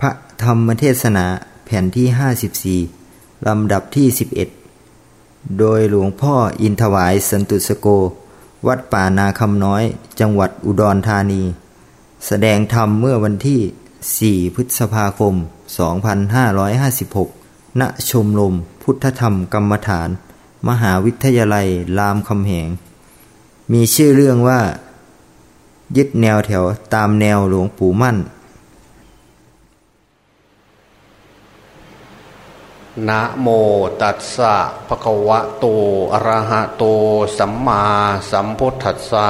พระธรรมเทศนาแผ่นที่ 54 ลำดับที่ 11 โดยหลวงพ่ออินทวายสันตุสโก วัดป่านาคำน้อย จังหวัดอุดรธานี แสดงธรรมเมื่อวันที่ 4 พฤษภาคม 2556 ณ ชมรมพุทธธรรมกรรมฐาน มหาวิทยาลัยรามคำแหง มีชื่อเรื่องว่า ยึดแนวแถวตามแนวหลวงปู่มั่น นะโมตัสสะภะคะวะโตอะระหะโต สัมมาสัมพุทธัสสะ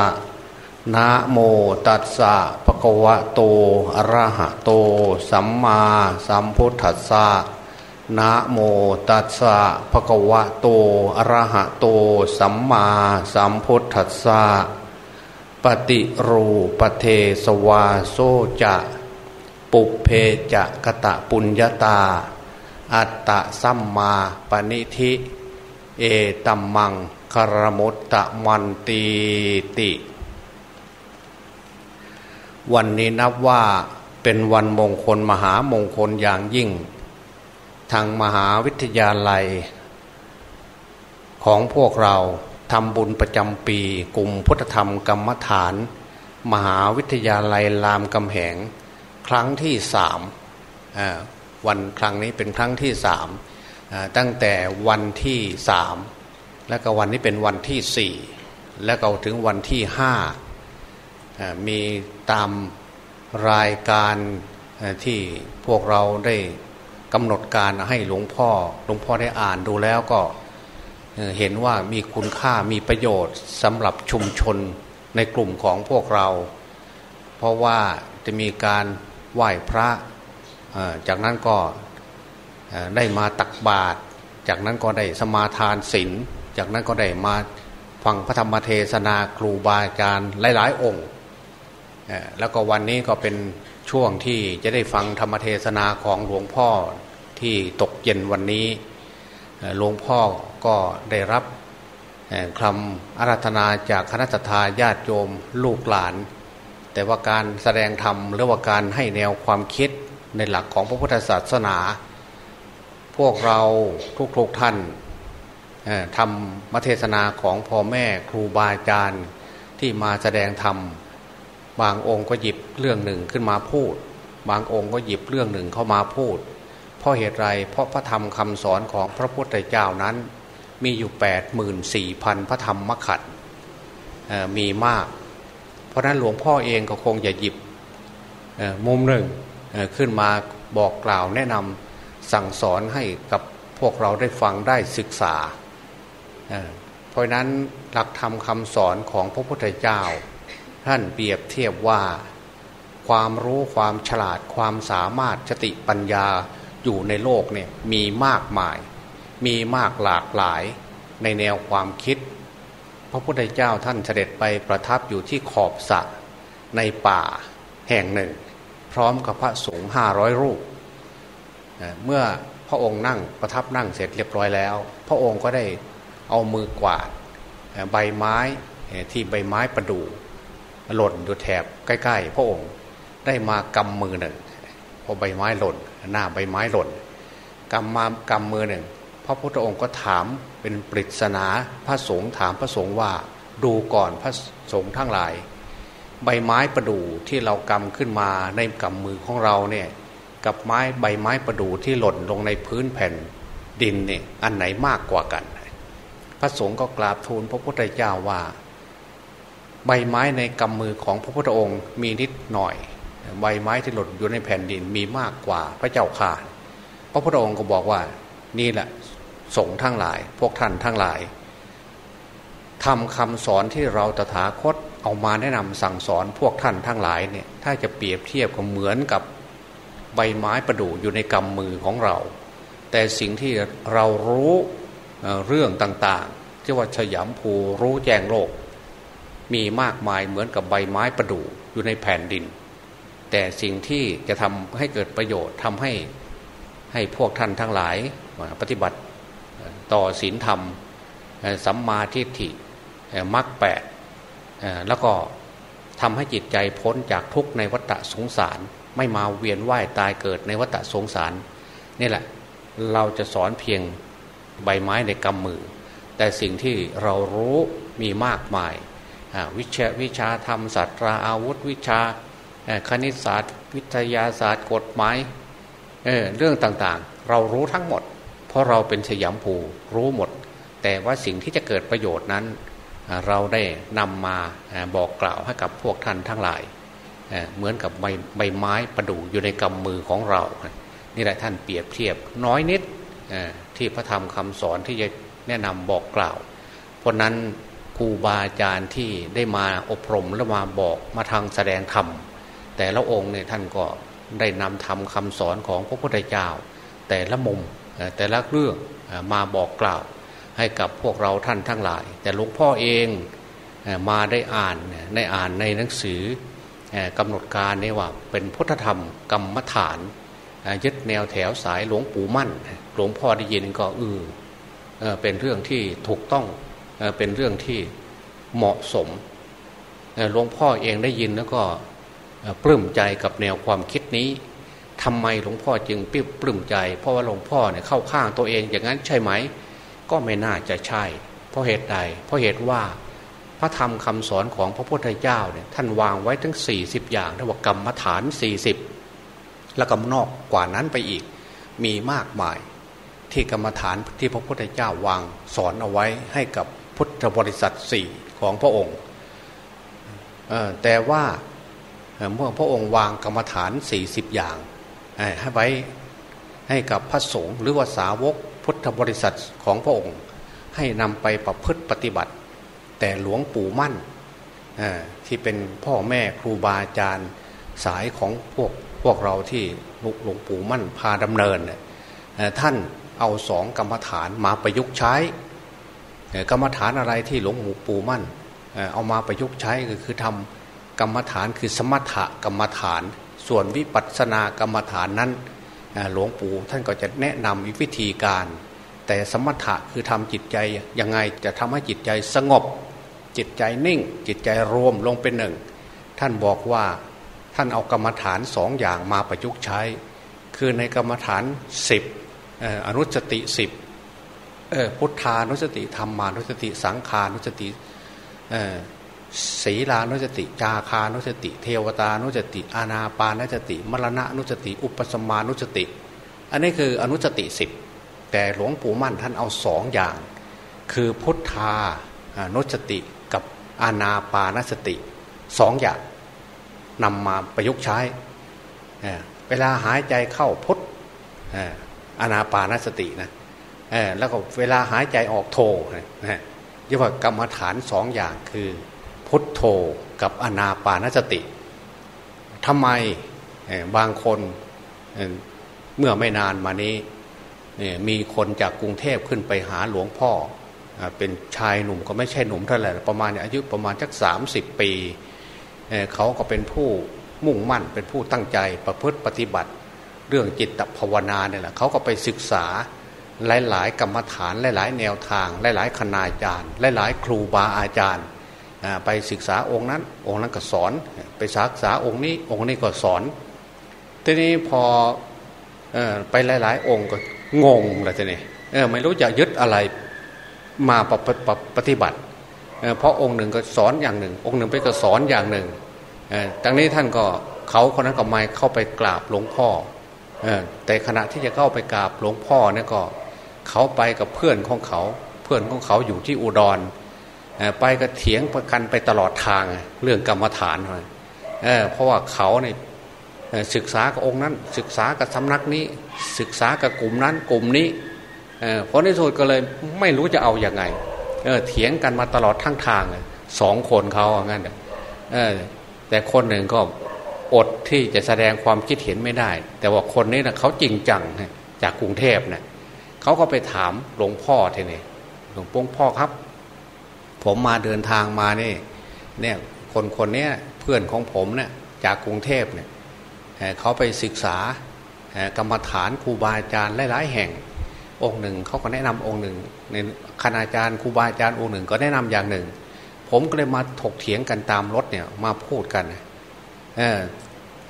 นะโมตัสสะภะคะวะโตอะระหะโต สัมมาสัมพุทธัสสะนะโมตัสสะภะคะวะโตอะระหะโต สัมมาสัมพุทธัสสะปฏิรูปเทสวาโซจะ ปุเพจะกะตะปุญญาตา อัตตะสัมมาปณิธิ เอตัมมังคารมุตตะมันตีติ วันนี้นับว่าเป็นวันมงคลมหามงคลอย่างยิ่ง ทางมหาวิทยาลัย ของพวกเราทำบุญประจำปีกลุ่มพุทธธรรมกรรมฐาน มหาวิทยาลัยรามกำแหง ครั้งที่สาม วันครั้งนี้เป็นครั้งที่สามตั้งแต่วันที่สามแล้วก็วันนี้เป็นวันที่สี่แล้วก็ถึงวันที่ห้ามีตามรายการที่พวกเราได้กำหนดการให้หลวงพ่อหลวงพ่อได้อ่านดูแล้วก็เห็นว่ามีคุณค่ามีประโยชน์สำหรับชุมชนในกลุ่มของพวกเรา เพราะว่าจะมีการไหว้พระ จากนั้นก็ได้มาตักบาตรจากนั้นก็ได้สมาทานศีลจากนั้นก็ได้มาฟังพระธรรมเทศนาครูบาอาจารย์หลาย ๆ องค์ แล้วก็วันนี้ก็เป็นช่วงที่จะได้ฟังธรรมเทศนาของหลวงพ่อที่ตกเย็นวันนี้หลวงพ่อก็ได้รับคำอาราธนาจากคณะทาญาติโยมลูกหลาน แต่ว่าการแสดงธรรมหรือว่าการให้แนวความคิด ในหลักของพระพุทธศาสนา พวกเราทุกๆทท่านทำมัเทศนาของพ่อแม่ครูบาอาจารย์ที่มาแสดงธรรม บางองค์ก็หยิบเรื่องหนึ่งขึ้นมาพูด บางองค์ก็หยิบเรื่องหนึ่งเข้ามาพูด เพราะเหตุไรเพราะพระธรรมคำสอนของพระพุทธเจ้านั้น มีอยู่ 8 4 0 0 0พันพระธรรมมขัดมีมาก เพราะนั้นหลวงพ่อเองก็คงจะหยิบมุมหนึ่ง ขึ้นมาบอกกล่าวแนะนำสั่งสอนให้กับพวกเราได้ฟังได้ศึกษา เพราะนั้นหลักธรรมคำสอนของพระพุทธเจ้า ท่านเปรียบเทียบว่าความรู้ความฉลาดความสามารถสติปัญญาอยู่ในโลกเนี่ยมีมากมาย มีมากหลากหลายในแนวความคิด พระพุทธเจ้าท่านเสด็จไปประทับอยู่ที่ขอบสระในป่าแห่งหนึ่ง ร้อมกับพระสงฆ์ห้าร้อยรูป เมื่อพระองค์นั่งประทับนั่งเสร็จเรียบร้อยแล้ว พระองค์ก็ได้เอามือกวาดใบไม้ที่ใบไม้ประดู่หล่นอยู่แถบใกล้ๆ พระองค์ได้มากำมือหนึ่งพอใบไม้หล่น หน้าใบไม้หล่นกำมากำมือหนึ่งพระพุทธองค์ก็ถามเป็นปริศนาพระสงฆ์ถามพระสงฆ์ว่าดูก่อนพระสงฆ์ทั้งหลาย ใบไม้ประดู่ที่เรากำขึ้นมาในกำมือของเราเนี่ยกับไม้ใบไม้ประดู่ที่หล่นลงในพื้นแผ่นดินเนี่ยอันไหนมากกว่ากัน พระสงฆ์ก็กราบทูลพระพุทธเจ้าว่า ใบไม้ในกำมือของพระพุทธองค์มีนิดหน่อย ใบไม้ที่หล่นอยู่ในแผ่นดินมีมากกว่าพระเจ้าข่าพระพุทธองค์ก็บอกว่านี่แหละสงฆ์ทั้งหลาย พวกท่านทั้งหลายทำคำสอนที่เราตถาคต เอามาแนะนำสั่งสอนพวกท่านทั้งหลายเนี่ยถ้าจะเปรียบเทียบก็เหมือนกับใบไม้ประดู่อยู่ในกำมือของเรา แต่สิ่งที่เรารู้เรื่องต่างๆที่ว่าฉยามภูรู้แจ้งโลก มีมากมายเหมือนกับใบไม้ประดู่อยู่ในแผ่นดิน แต่สิ่งที่จะทำให้เกิดประโยชน์ทำให้ให้พวกท่านทั้งหลายปฏิบัติต่อศีลธรรมสัมมาทิฏฐิมรรคแปด แล้วก็ทำให้จิตใจพ้นจากทุกในวัฏสงสาร ไม่มาเวียนว่ายตายเกิดในวัฏสงสารนี่แหละเราจะสอนเพียงใบไม้ในกำมือ แต่สิ่งที่เรารู้มีมากมายวิชาวิชาธรรมศาสตราอาวุธวิชาคณิตศาสตร์ วิทยาศาสตร์กฎหมายเเรื่องต่างๆ เรารู้ทั้งหมด เพราะเราเป็นสยามภูรู้หมด แต่ว่าสิ่งที่จะเกิดประโยชน์นั้น เราได้นำมาบอกกล่าวให้กับพวกท่านทั้งหลาย เหมือนกับใบใบไม้ประดู่อยู่ในกำมือของเรา นี่แหละท่านเปรียบเทียบน้อยนิดที่พระธรรมคำสอนที่จะแนะนำบอกกล่าว เพราะนั้นครูบาอาจารย์ที่ได้มาอบรมและมาบอกมาทางแสดงธรรม แต่ละองค์เนี่ยท่านก็ได้นำธรรมคำสอนของพระพุทธเจ้า แต่ละมุมแต่ละเรื่องมาบอกกล่าว ให้กับพวกเราท่านทั้งหลาย แต่หลวงพ่อเองมาได้อ่านในอ่านในหนังสือกำหนดการนี่ว่าเป็นพุทธธรรมกรรมฐานยึดแนวแถวสายหลวงปู่มั่น หลวงพ่อได้ยินก็เออเป็นเรื่องที่ถูกต้องเป็นเรื่องที่เหมาะสมหลวงพ่อเองได้ยินแล้วก็ปลื้มใจกับแนวความคิดนี้ทำไมหลวงพ่อจึงปลื้มใจ เพราะว่าหลวงพ่อเนี่ยเข้าข้างตัวเองอย่างนั้นใช่ไหม ก็ไม่น่าจะใช่ เพราะเหตุใด เพราะเหตุว่าพระธรรมคำสอนของพระพุทธเจ้าเนี่ยท่านวางไว้ทั้ง 40 อย่างเรียกว่ากรรมฐาน 40 แล้วก็นอกกว่านั้นไปอีก มีมากมาย ที่กรรมฐานที่พระพุทธเจ้าวางสอนเอาไว้ให้กับพุทธบริษัทสี่ของพระองค์แต่ว่าเมื่อพระองค์วางกรรมฐาน 40 อย่างให้ไว้ให้กับพระสงฆ์หรือว่าสาวก พุทธบริษัทของพระองค์ ให้นำไปประพฤติปฏิบัติ แต่หลวงปู่มั่นที่เป็นพ่อแม่ครูบาอาจารย์สายของพวกพวกเราที่หลวงปู่มั่นพาดำเนิน ท่านเอาสองกรรมฐานมาประยุกต์ใช้ กรรมฐานอะไรที่หลวงปู่มั่น เอามาประยุกต์ใช้ก็คือทำกรรมฐานคือสมถกรรมฐาน ส่วนวิปัสสนากรรมฐานนั้น หลวงปู่ท่านก็จะแนะนำวิธีการ แต่สมถะคือทำจิตใจยังไงจะทำให้จิตใจสงบ จิตใจนิ่ง จิตใจรวมลงเป็นหนึ่ง ท่านบอกว่าท่านเอากรรมฐานสองอย่างมาประยุกต์ใช้ คือในกรรมฐานสิบอนุสติสิบพุทธานุสติธรรมานุสติสังขานุสติ ศีลานุสติ จาคานุสติ เทวตานุสติ อาณาปานุสติ มรณะนุสติ อุปสมานุสติ อันนี้คืออนุสติสิบแต่หลวงปู่มั่นท่านเอาสองอย่าง คือพุทธานุสติกับอาณาปานสติสองอย่างนำมาประยุกต์ใช้ เวลาหายใจเข้าพุทอานาปานสตินะแล้วก็เวลาหายใจออกโทนะเรียกว่ากรรมฐานสองอย่างคือ พุทโธกับอนาปานสติทำไมบางคนเมื่อไม่นานมานี้มีคนจากกรุงเทพขึ้นไปหาหลวงพ่อ เป็นชายหนุ่มก็ไม่ใช่หนุ่มเท่าไหร่ประมาณอายุประมาณสักสามสิบปี เขาก็เป็นผู้มุ่งมั่นเป็นผู้ตั้งใจประพฤติปฏิบัติ เรื่องจิตภาวนาเนี่ยแหละเขาก็ไปศึกษาหลาย ๆ กรรมฐานหลาย ๆ แนวทาง หลาย ๆ คณาจารย์ หลาย ๆ ครูบาอาจารย์ ไปศึกษาองค์นั้น องค์นั้นก็สอน ไปศึกษาองค์นี้ องค์นี้ก็สอน ทีนี้พอไปหลาย ๆ องค์ก็งงเลยทีนี้ไม่รู้จะยึดอะไรมาปปปฏิบัติเพราะองค์หนึ่งก็สอนอย่างหนึ่ง องค์หนึ่งไปก็สอนอย่างหนึ่งดังนี้ท่านก็เขาคนนั้นก็ไม่เข้าไปกราบหลวงพ่อแต่ขณะที่จะเข้าไปกราบหลวงพ่อเนี่ยก็เขาไปกับเพื่อนของเขา เพื่อนของเขาอยู่ที่อุดร ไปก็เถียงประกันไปตลอดทางเรื่องกรรมฐานเลยเพราะว่าเขาเนี่ยศึกษากับองค์นั้น ศึกษากับสำนักนี้ ศึกษากับกลุ่มนั้นกลุ่มนี้เพราะในสุดก็เลยไม่รู้จะเอาอยัางไงเถียงกันมาตลอดทั้งทางสองคนเขาอย่างนั้นแต่คนหนึ่งก็อดที่จะแสดงความคิดเห็นไม่ได้ แต่ว่าคนนี้นะเขาจริงจังจากกรุงเทพเนะี่ยเขาก็ไปถามหลวงพ่อทีนี่หลวงพ่อครับ ผมมาเดินทางมานี่เนี่ยคนคนนี้เพื่อนของผมเนี่ยจากกรุงเทพเนี่ยเขาไปศึกษากรรมฐานครูบาอาจารย์หลาย ๆ แห่งองค์หนึ่งเขาก็แนะนำองค์หนึ่งในคณาจารย์ครูบาอาจารย์องค์หนึ่งก็แนะนำอย่างหนึ่ง ผมก็เลยมาถกเถียงกันตามรถเนี่ยมาพูดกันเ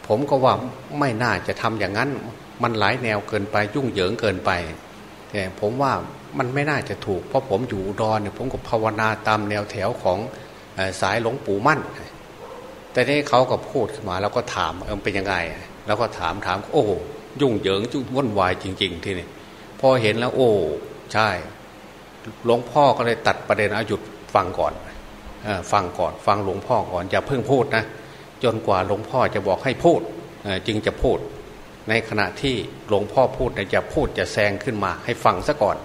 ผมก็ว่าไม่น่าจะทำอย่างนั้น มันหลายแนวเกินไปยุ่งเหยิงเกินไปแต่ผมว่า มันไม่น่าจะถูก เพราะผมอยู่ดอนเนี่ยผมก็ภาวนาตามแนวแถวของสายหลวงปู่มั่น แต่นี่เขาก็พูดขึ้นมาแล้วก็ถามเออเป็นยังไง แล้วก็ถามถามโอ้ยุ่งเหยิงจุ่วุ่นวายจริง ๆ ที่นี่พอเห็นแล้ว โอ้ใช่หลวงพ่อก็เลยตัดประเด็นอาหยุดฟังก่อนฟังก่อนฟังหลวงพ่อก่อนอย่าเพิ่งพูดนะจนกว่าหลวงพ่อจะบอกให้พูดจึงจะพูด ในขณะที่หลวงพ่อพูดจะพูดจะแซงขึ้นมาให้ฟังซะก่อน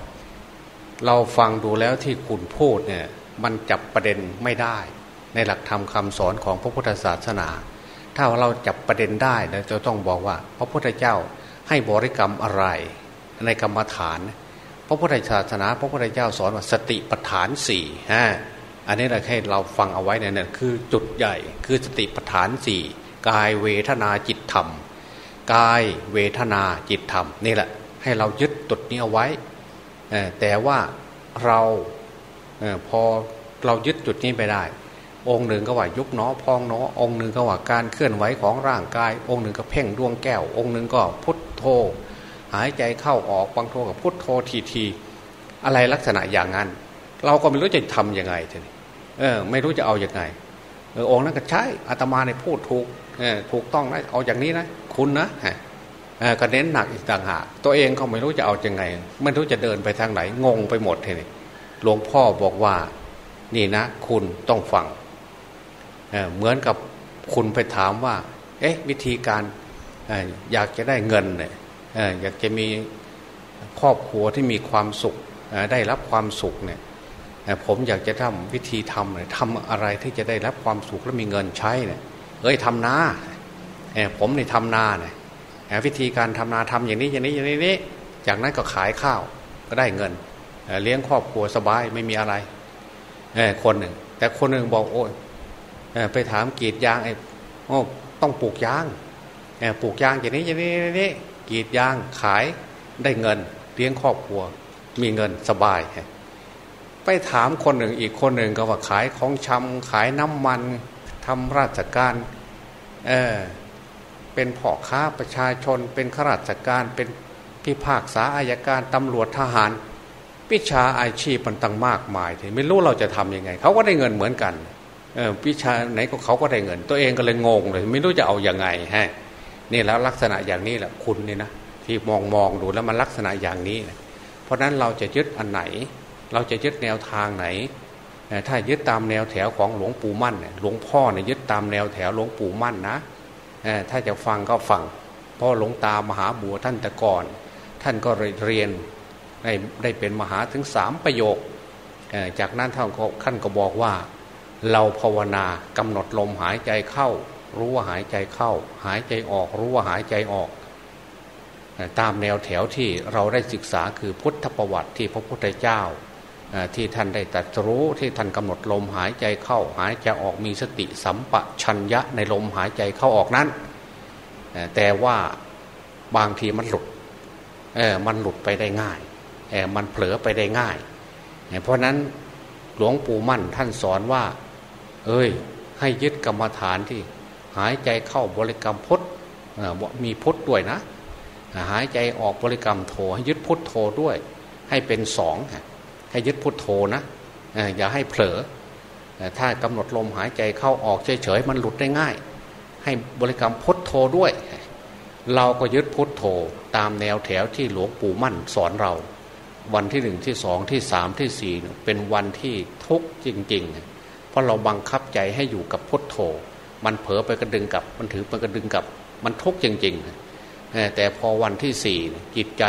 เราฟังดูแล้วที่คุณพูดเนี่ยมันจับประเด็นไม่ได้ ในหลักธรรมคาสอนของพระพุทธศาสนา ถ้าเราจับประเด็นได้เราจะต้องบอกว่า พระพุทธเจ้าให้บริกรรมอะไร ในกรรมฐาน พระพุทธศาสนา พระพุทธเจ้าสอนว่าสติปัฏฐานสี่ฮะอันนี้เราให้เราฟังเอาไว้เนี่ยคือจุดใหญ่คือสติปัฏฐานสี่กายเวทนาจิตธรรม กายเวทนาจิตธรรมนี่แหละให้เรายึดตุดนี้เอาไว้ แต่ว่าเราพอเรายึดจุดนี้ไปได้ องค์หนึ่งก็ว่ายุบเนาะพองเนาะองค์หนึ่งก็ว่าการเคลื่อนไหวของร่างกาย องค์หนึ่งก็เพ่งดวงแก้ว องค์หนึ่งก็พุทโธ หายใจเข้าออกบางโธกับพุทโธทีทีอะไรลักษณะอย่างนั้น เราก็ไม่รู้จะทํำยังไงทีนี้เออ ไม่รู้จะเอาอย่างไงเออองค์นั้นก็ใช่อาตมาในพูดถูกเออถูกต้องนะเอาอย่างนี้นะ คุณนะ ก็เน้นหนักอีกต่างหากตัวเองก็ไม่รู้จะเอาอยังไง ไม่รู้จะเดินไปทางไหนงงไปหมดทีนี้หลวงพ่อบอกว่านี่นะ คุณต้องฟังเเหมือนกับคุณไปถามว่า เอ๊ะ วิธีการอยากจะได้เงินเนี่ยอยากจะมีครอบครัวที่มีความสุขได้รับความสุขเนี่ยผมอยากจะทำวิธีทำเนี่ยทำอะไรที่จะได้รับความสุขและมีเงินใช้เนี่ยเอ้ยทำนาผมในทำนาเนี่ย วิธีการทำนาทำอย่างนี้อย่างนี้อย่างนี้จากนั้นก็ขายข้าวก็ได้เงินเลี้ยงครอบครัวสบายไม่มีอะไรคนหนึ่ง แต่คนหนึ่งบอกโอ้ยไปถามกีดยางไอ้โอ้ต้องปลูกยางปลูกยางอย่างนี้อย่างนี้อย่างนี้กีดยางขายได้เงิน เลี้ยงครอบครัว มีเงินสบาย ไปถามคนหนึ่งอีกคนหนึ่งก็ว่าขายของชำขายน้ำมันทำราชการ เออ เป็นพ่อค้าประชาชน เป็นข้าราชการเป็นพิพากษาอายการตำรวจทหารวิชาอาชีพมันตั้งมากมายทีไม่รู้เราจะทํำยังไง เขาก็ได้เงินเหมือนกันเออวิชาไหนก็เขาก็ได้เงิน ตัวเองก็เลยงงเลย ไม่รู้จะเอาอยัางไงฮะนี่แล้วลักษณะอย่างนี้แหละคุณนี่นะที่มองมองดูแล้วมันลักษณะอย่างนี้นะเพราะนั้นเราจะยึดอันไหน เราจะยึดแนวทางไหน ถ้ายึดตามแนวแถวของหลวงปู่มั่นเนี่ยหลวงพ่อเนี่ยยึดตามแนวแถวหลวงปู่มั่นนะ ถ้าจะฟังก็ฟังเพราะหลวงตามหาบัวท่านแต่ก่อน ท่านก็เรียนได้ได้เป็นมหาถึงสามประโยค จากนั้นท่านก็ขั้นก็บอกว่า เราภาวนากำหนดลมหายใจเข้า รู้ว่าหายใจเข้า หายใจออก รู้ว่าหายใจออก ตามแนวแถวที่เราได้ศึกษาคือพุทธประวัติที่พระพุทธเจ้า ที่ท่านได้ตรัสรู้ที่ท่านกำหนดลมหายใจเข้าหายใจออกมีสติสัมปชัญญะในลมหายใจเข้าออกนั้น แต่ว่าบางทีมันหลุดมันหลุดไปได้ง่ายมันเผลอไปได้ง่าย เพราะนั้นหลวงปู่มั่นท่านสอนว่า เอ้ย ให้ยึดกรรมฐานที่หายใจเข้าบริกรรมพุทธมีพุทธด้วยนะ หายใจออกบริกรรมโทให้ยึดพุทธโทด้วย ให้เป็นสอง ให้ยึดพุทโธนะอย่าให้เผลอถ้ากำหนดลมหายใจเข้าออกเฉยๆมันหลุดได้ง่าย ให้บริกรรมพุทโธด้วย เราก็ยึดพุทโธตามแนวแถวที่หลวงปู่มั่นสอนเรา วันที่หนึ่งที่สองที่สามที่สี่เป็นวันที่ทุกข์จริง ๆ เพราะเราบังคับใจให้อยู่กับพุทโธ มันเผลอไปกระดึงกับ มันถือไปกระดึงกับ มันทุกข์จริง ๆ แต่พอวันที่สี่จิตใจ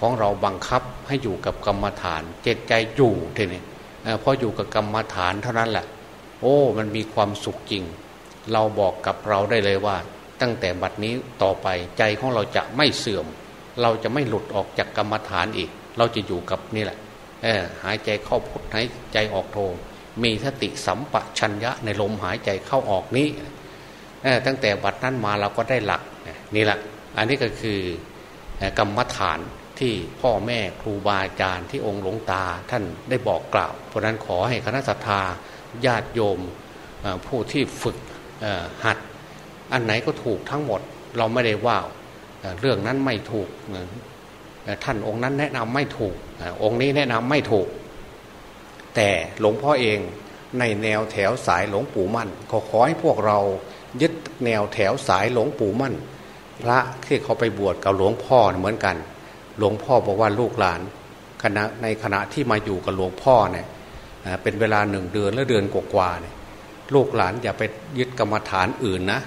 ของเราบังคับให้อยู่กับกรรมฐาน เจตใจอยู่ทีนี้พออยู่กับกรรมฐานเท่านั้นแหละ โอ้ มันมีความสุขจริง เราบอกกับเราได้เลยว่า ตั้งแต่บัดนี้ต่อไปใจของเราจะไม่เสื่อม เราจะไม่หลุดออกจากกรรมฐานอีก เราจะอยู่กับนี่แหละหายใจเข้าพุทหายใจออกโทมีสติสัมปชัญญะในลมหายใจเข้าออกนี้ตั้งแต่บัดนั้นมาเราก็ได้หลักนี่แหละ อันนี้ก็คือกรรมฐาน ที่พ่อแม่ครูบาอาจารย์ที่องค์หลวงตาท่านได้บอกกล่าว เพราะนั้นขอให้คณะสัตยาญาติโยมผู้ที่ฝึกหัด อันไหนก็ถูกทั้งหมดเราไม่ได้ว่าเรื่องนั้นไม่ถูกท่านองค์นั้นแนะนำไม่ถูกองค์นี้แนะนำไม่ถูก แต่หลวงพ่อเองในแนวแถวสายหลวงปู่มั่นก็ขอให้พวกเรายึดแนวแถวสายหลวงปู่มั่น พระที่เขาไปบวชกับหลวงพ่อเหมือนกัน หลวงพ่อบอกว่าลูกหลานขณะในขณะที่มาอยู่กับหลวงพ่อเนี่ยเป็นเวลาหนึ่งเดือนและเดือนกว่าๆเนี่ยลูกหลานอย่าไปยึดกรรมฐานอื่นนะ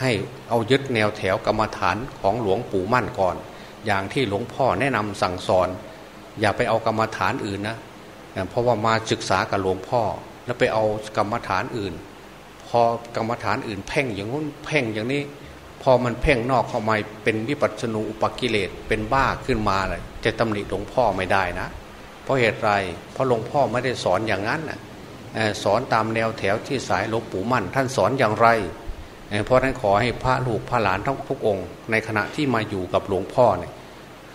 ให้เอายึดแนวแถวกรรมฐานของหลวงปู่มั่นก่อน อย่างที่หลวงพ่อแนะนำสั่งสอน อย่าไปเอากรรมฐานอื่นนะเพราะว่ามาศึกษากับหลวงพ่อ แล้วไปเอากรรมฐานอื่น พอกรรมฐานอื่นเพ่งอย่างนู้นเพ่งอย่างนี้ อมันเพ่งนอกเข้ามาเป็นวิปัสสนูอุปกิเลสเป็นบ้าขึ้นมาเลยจะตำหนิหลวงพ่อไม่ได้นะ เพราะเหตุไรเพราะหลวงพ่อไม่ได้สอนอย่างนั้นนะสอนตามแนวแถวที่สายหลวงปู่มั่น ท่านสอนอย่างไรเพราะนั้นขอให้พระลูกพระหลานทั้งทุกองค์ ในขณะที่มาอยู่กับหลวงพ่อเนี่ย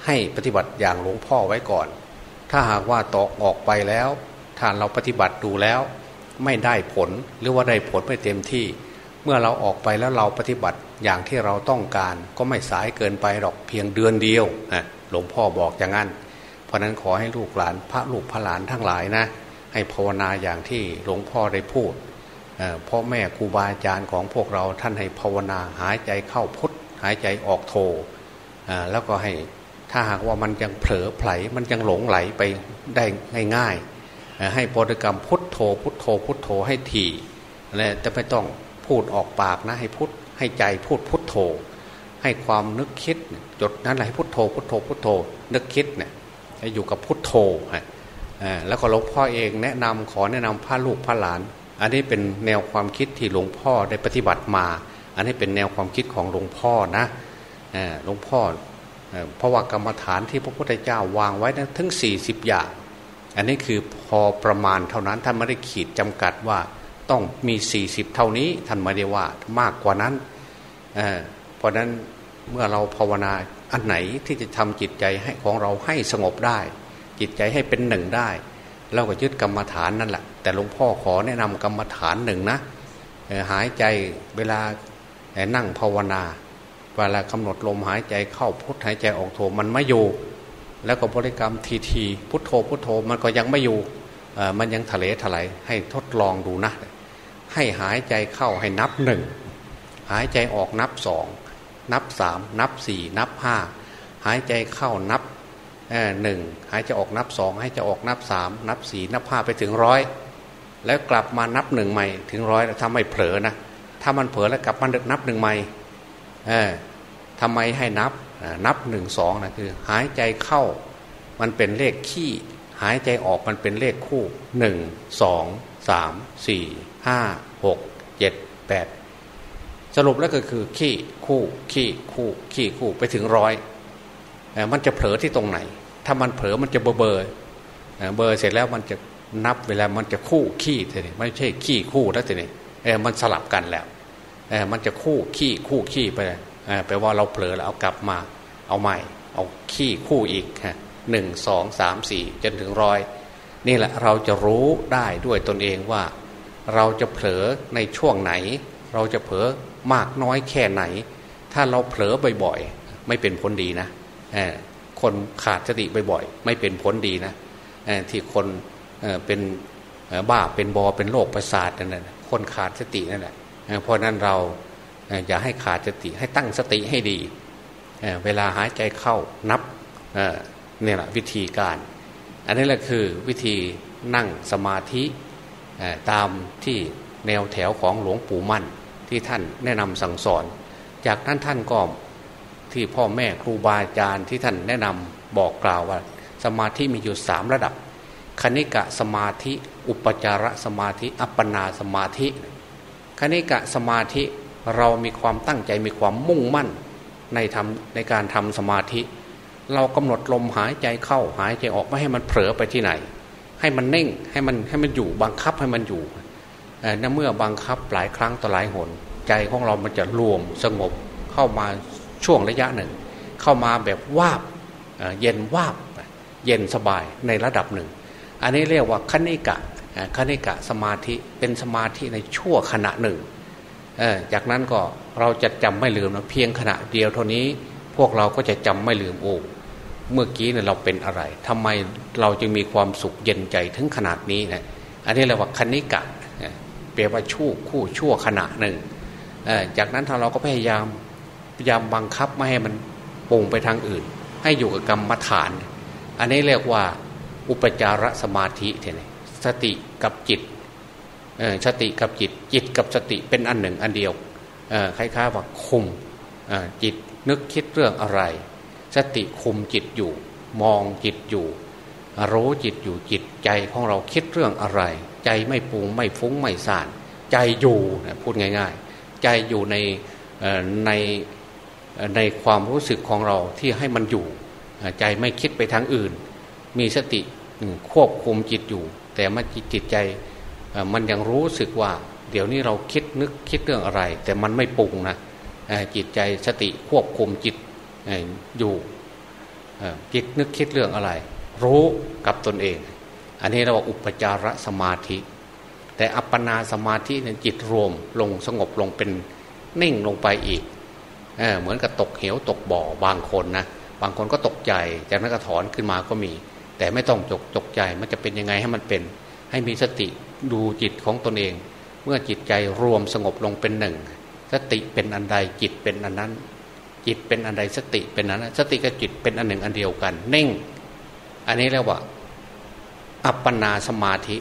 ให้ปฏิบัติอย่างหลวงพ่อไว้ก่อน ถ้าหากว่าต่อออกไปแล้วถ้าเราปฏิบัติดูแล้ว ไม่ได้ผลหรือว่าได้ผลไม่เต็มที่ เมื่อเราออกไปแล้วเราปฏิบัติ อย่างที่เราต้องการก็ไม่สายเกินไปหรอกเพียงเดือนเดียวหลวงพ่อบอกอย่างนั้น เพราะนั้นขอให้ลูกหลานพระลูกพระหลานทั้งหลายนะ ให้ภาวนาอย่างที่หลวงพ่อได้พูดพ่อแม่ครูบาอาจารย์ของพวกเราท่านให้ภาวนาหายใจเข้าพุทหายใจออกโทแล้วก็ให้ถ้าหากว่ามันยังเผลอไผลมันยังหลงไหลไปได้ง่ายๆให้บริกรรมพุทโธพุทโธพุทโธให้ทีและจะไม่ต้องพูดออกปากนะให้พุท ให้ใจพูดพุทโธ ให้ความนึกคิดจดนั้นแหละให้พุทโธพุทโธพุทโธ นึกคิดเนี่ยอยู่กับพุทโธแล้วก็หลวงพ่อเองแนะนำขอแนะนำพระลูกพระหลาน อันนี้เป็นแนวความคิดที่หลวงพ่อได้ปฏิบัติมา อันนี้เป็นแนวความคิดของหลวงพ่อนะหลวงพ่อเพราะว่ากรรมฐานที่พระพุทธเจ้าวางไว้นั้นถึง 40 อย่าง อันนี้คือพอประมาณเท่านั้นท่านไม่ได้ขีดจำกัดว่าต้องมี 40 เท่านี้ท่านไม่ได้ว่ามากกว่านั้น เเพราะนั้นเมื่อเราภาวนาอันไหนที่จะทำจิตใจให้ของเราให้สงบได้ จิตใจให้เป็นหนึ่งได้ เราก็ยึดกรรมฐานนั่นแหละ แต่หลวงพ่อขอแนะนำกรรมฐานหนึ่งนะหายใจเวลานั่งภาวนา เวลากำหนดลมหายใจเข้าพุทหายใจออกโทมันไม่อยู่ แล้วก็บริกรรมทีทีพุทโธพุทโธมันก็ยังไม่อยู่มันยังทะเลถลายให้ทดลองดูนะ ให้หายใจเข้าให้นับหนึ่ง หายใจออกนับสองนับสามนับสี่นับห้าหายใจเข้านับหนึ่งหายใจออกนับสองให้จออกนับสามนับสี่นับห้าไปถึงร้อยแล้วกลับมานับหนึ่งใหม่ถึงร้อยถ้าไม่เผลอนะถ้ามันเผลอแล้วกลับมานับหนึ่งใหม่เออทำไมให้นับนับหนึ่งสองนะคือ หายใจเข้า มันเป็นเลขขี้ หายใจออกมันเป็นเลขคู่หนึ่งสองสามสี่ห้าหกเจ็ดแปด สรุปแล้วก็คือขี้คู่ขี้คู่ขี้คู่ไปถึงร้อยมันจะเผลอที่ตรงไหน ถ้ามันเผลอมันจะเบอร์เบอร์เบอร์เสร็จแล้วมันจะนับเวลามันจะคู่ขี้ทีนี้ไม่ใช่ขี้คู่แล้วทีนี้เออมันสลับกันแล้วเออมันจะคู่ขี้คู่ขี้ไปเออแปลว่าเราเผลอแล้วเอากลับมา เอาใหม่ เอาขี้คู่อีกฮะหนึ่งสองสามสี่จนถึงร้อยนี่แหละเราจะรู้ได้ด้วยตนเองว่า เราจะเผลอในช่วงไหน เราจะเผลอ มากน้อยแค่ไหน ถ้าเราเผลอบ่อยๆ ไม่เป็นผลดีนะคนขาดสติบ่อยๆ ไม่เป็นผลดีนะที่คนเป็นบ้าเป็นบอเป็นโรคประสาทนั่นแหละคนขาดสตินั่นแหละเพราะนั้นเราอย่าให้ขาดสติให้ตั้งสติให้ดีเวลาหายใจเข้านับเนี่ยแหละวิธีการ อันนี้แหละคือวิธีนั่งสมาธิตามที่แนวแถวของหลวงปู่มั่น ที่ท่านแนะนำสั่งสอน จากนั้นท่านก็ที่พ่อแม่ครูบาอาจารย์ที่ท่านแนะนำบอกกล่าวว่า สมาธิมีอยู่สามระดับ คณิกะสมาธิ อุปจารสมาธิ อัปปนาสมาธิ คณิกะสมาธิเรามีความตั้งใจมีความมุ่งมั่นในทำในการทำสมาธิ เรากำหนดลมหายใจเข้าหายใจออกไม่ให้มันเผลอไปที่ไหน ให้มันเน่งให้มันให้มันอยู่บังคับให้มันอยู่ นเมื่อบังคับหลายครั้งต่อหลายหน ใจของเรามันจะรวมสงบเข้ามาช่วงระยะหนึ่ง เข้ามาแบบวาบเย็นวาบเย็นสบายในระดับหนึ่ง อันนี้เรียกว่าคณิกะคณิกะสมาธิเป็นสมาธิในชั่วขณะหนึ่งจากนั้นก็เราจะจำไม่ลืมนะเพียงขณะเดียวเท่านี้พวกเราก็จะจำไม่ลืมโอ้เมื่อกี้เนี่ยเราเป็นอะไรทำไมเราจึงมีความสุขเย็นใจถึงขนาดนี้นะอันนี้เรียกว่าคณิกะ รียบว่าชั่วคู่ชั่วขณะหนึ่ง จากนั้นทางเราก็พยายามพยายามบังคับไม่ให้มันปุ่งไปทางอื่น ให้อยู่กับกรรมฐาน อันนี้เรียกว่าอุปจารสมาธิเท่นี่สติกับจิตสติกับจิต จิตกับสติเป็นอันหนึ่งอันเดียวคล้ายๆว่าคุมจิตนึกคิดเรื่องอะไร สติคุมจิตอยู่ มองจิตอยู่ รู้จิตอยู่จิตใจของเราคิดเรื่องอะไร ใจไม่ปุงไม่ฟุ้งไม่ซ่าน ใจอยู่พูดง่าย ๆ ใจอยู่ในในในความรู้สึกของเราที่ให้มันอยู่ ใจไม่คิดไปทางอื่น มีสติควบคุมจิตอยู่ แต่มันจิตใจมันยังรู้สึกว่า เดี๋ยวนี้เราคิดนึกคิดเรื่องอะไร แต่มันไม่ปุงนะจิตใจสติควบคุมจิตอยู่จิตนึกคิดเรื่องอะไร รู้กับตนเอง อันนี้เราว่าอุปจารสมาธิ แต่อัปปนาสมาธิเนี่ยจิตรวมลงสงบลงเป็นนิ่งลงไปอีกเเหมือนกับตกเหวตกบ่อบางคนนะบางคนก็ตกใจ จากนั้นก็ถอนขึ้นมาก็มี แต่ไม่ต้องจกจกใจมันจะเป็นยังไงให้มันเป็น ให้มีสติดูจิตของตนเอง เมื่อจิตใจรวมสงบลงเป็นหนึ่ง สติเป็นอันใดจิตเป็นอันนั้น จิตเป็นอันใดสติเป็นอันนั้น สติกับจิตเป็นอันหนึ่งอันเดียวกันเน่ง อันนี้เรียกว่า อัปปนาสมาธิ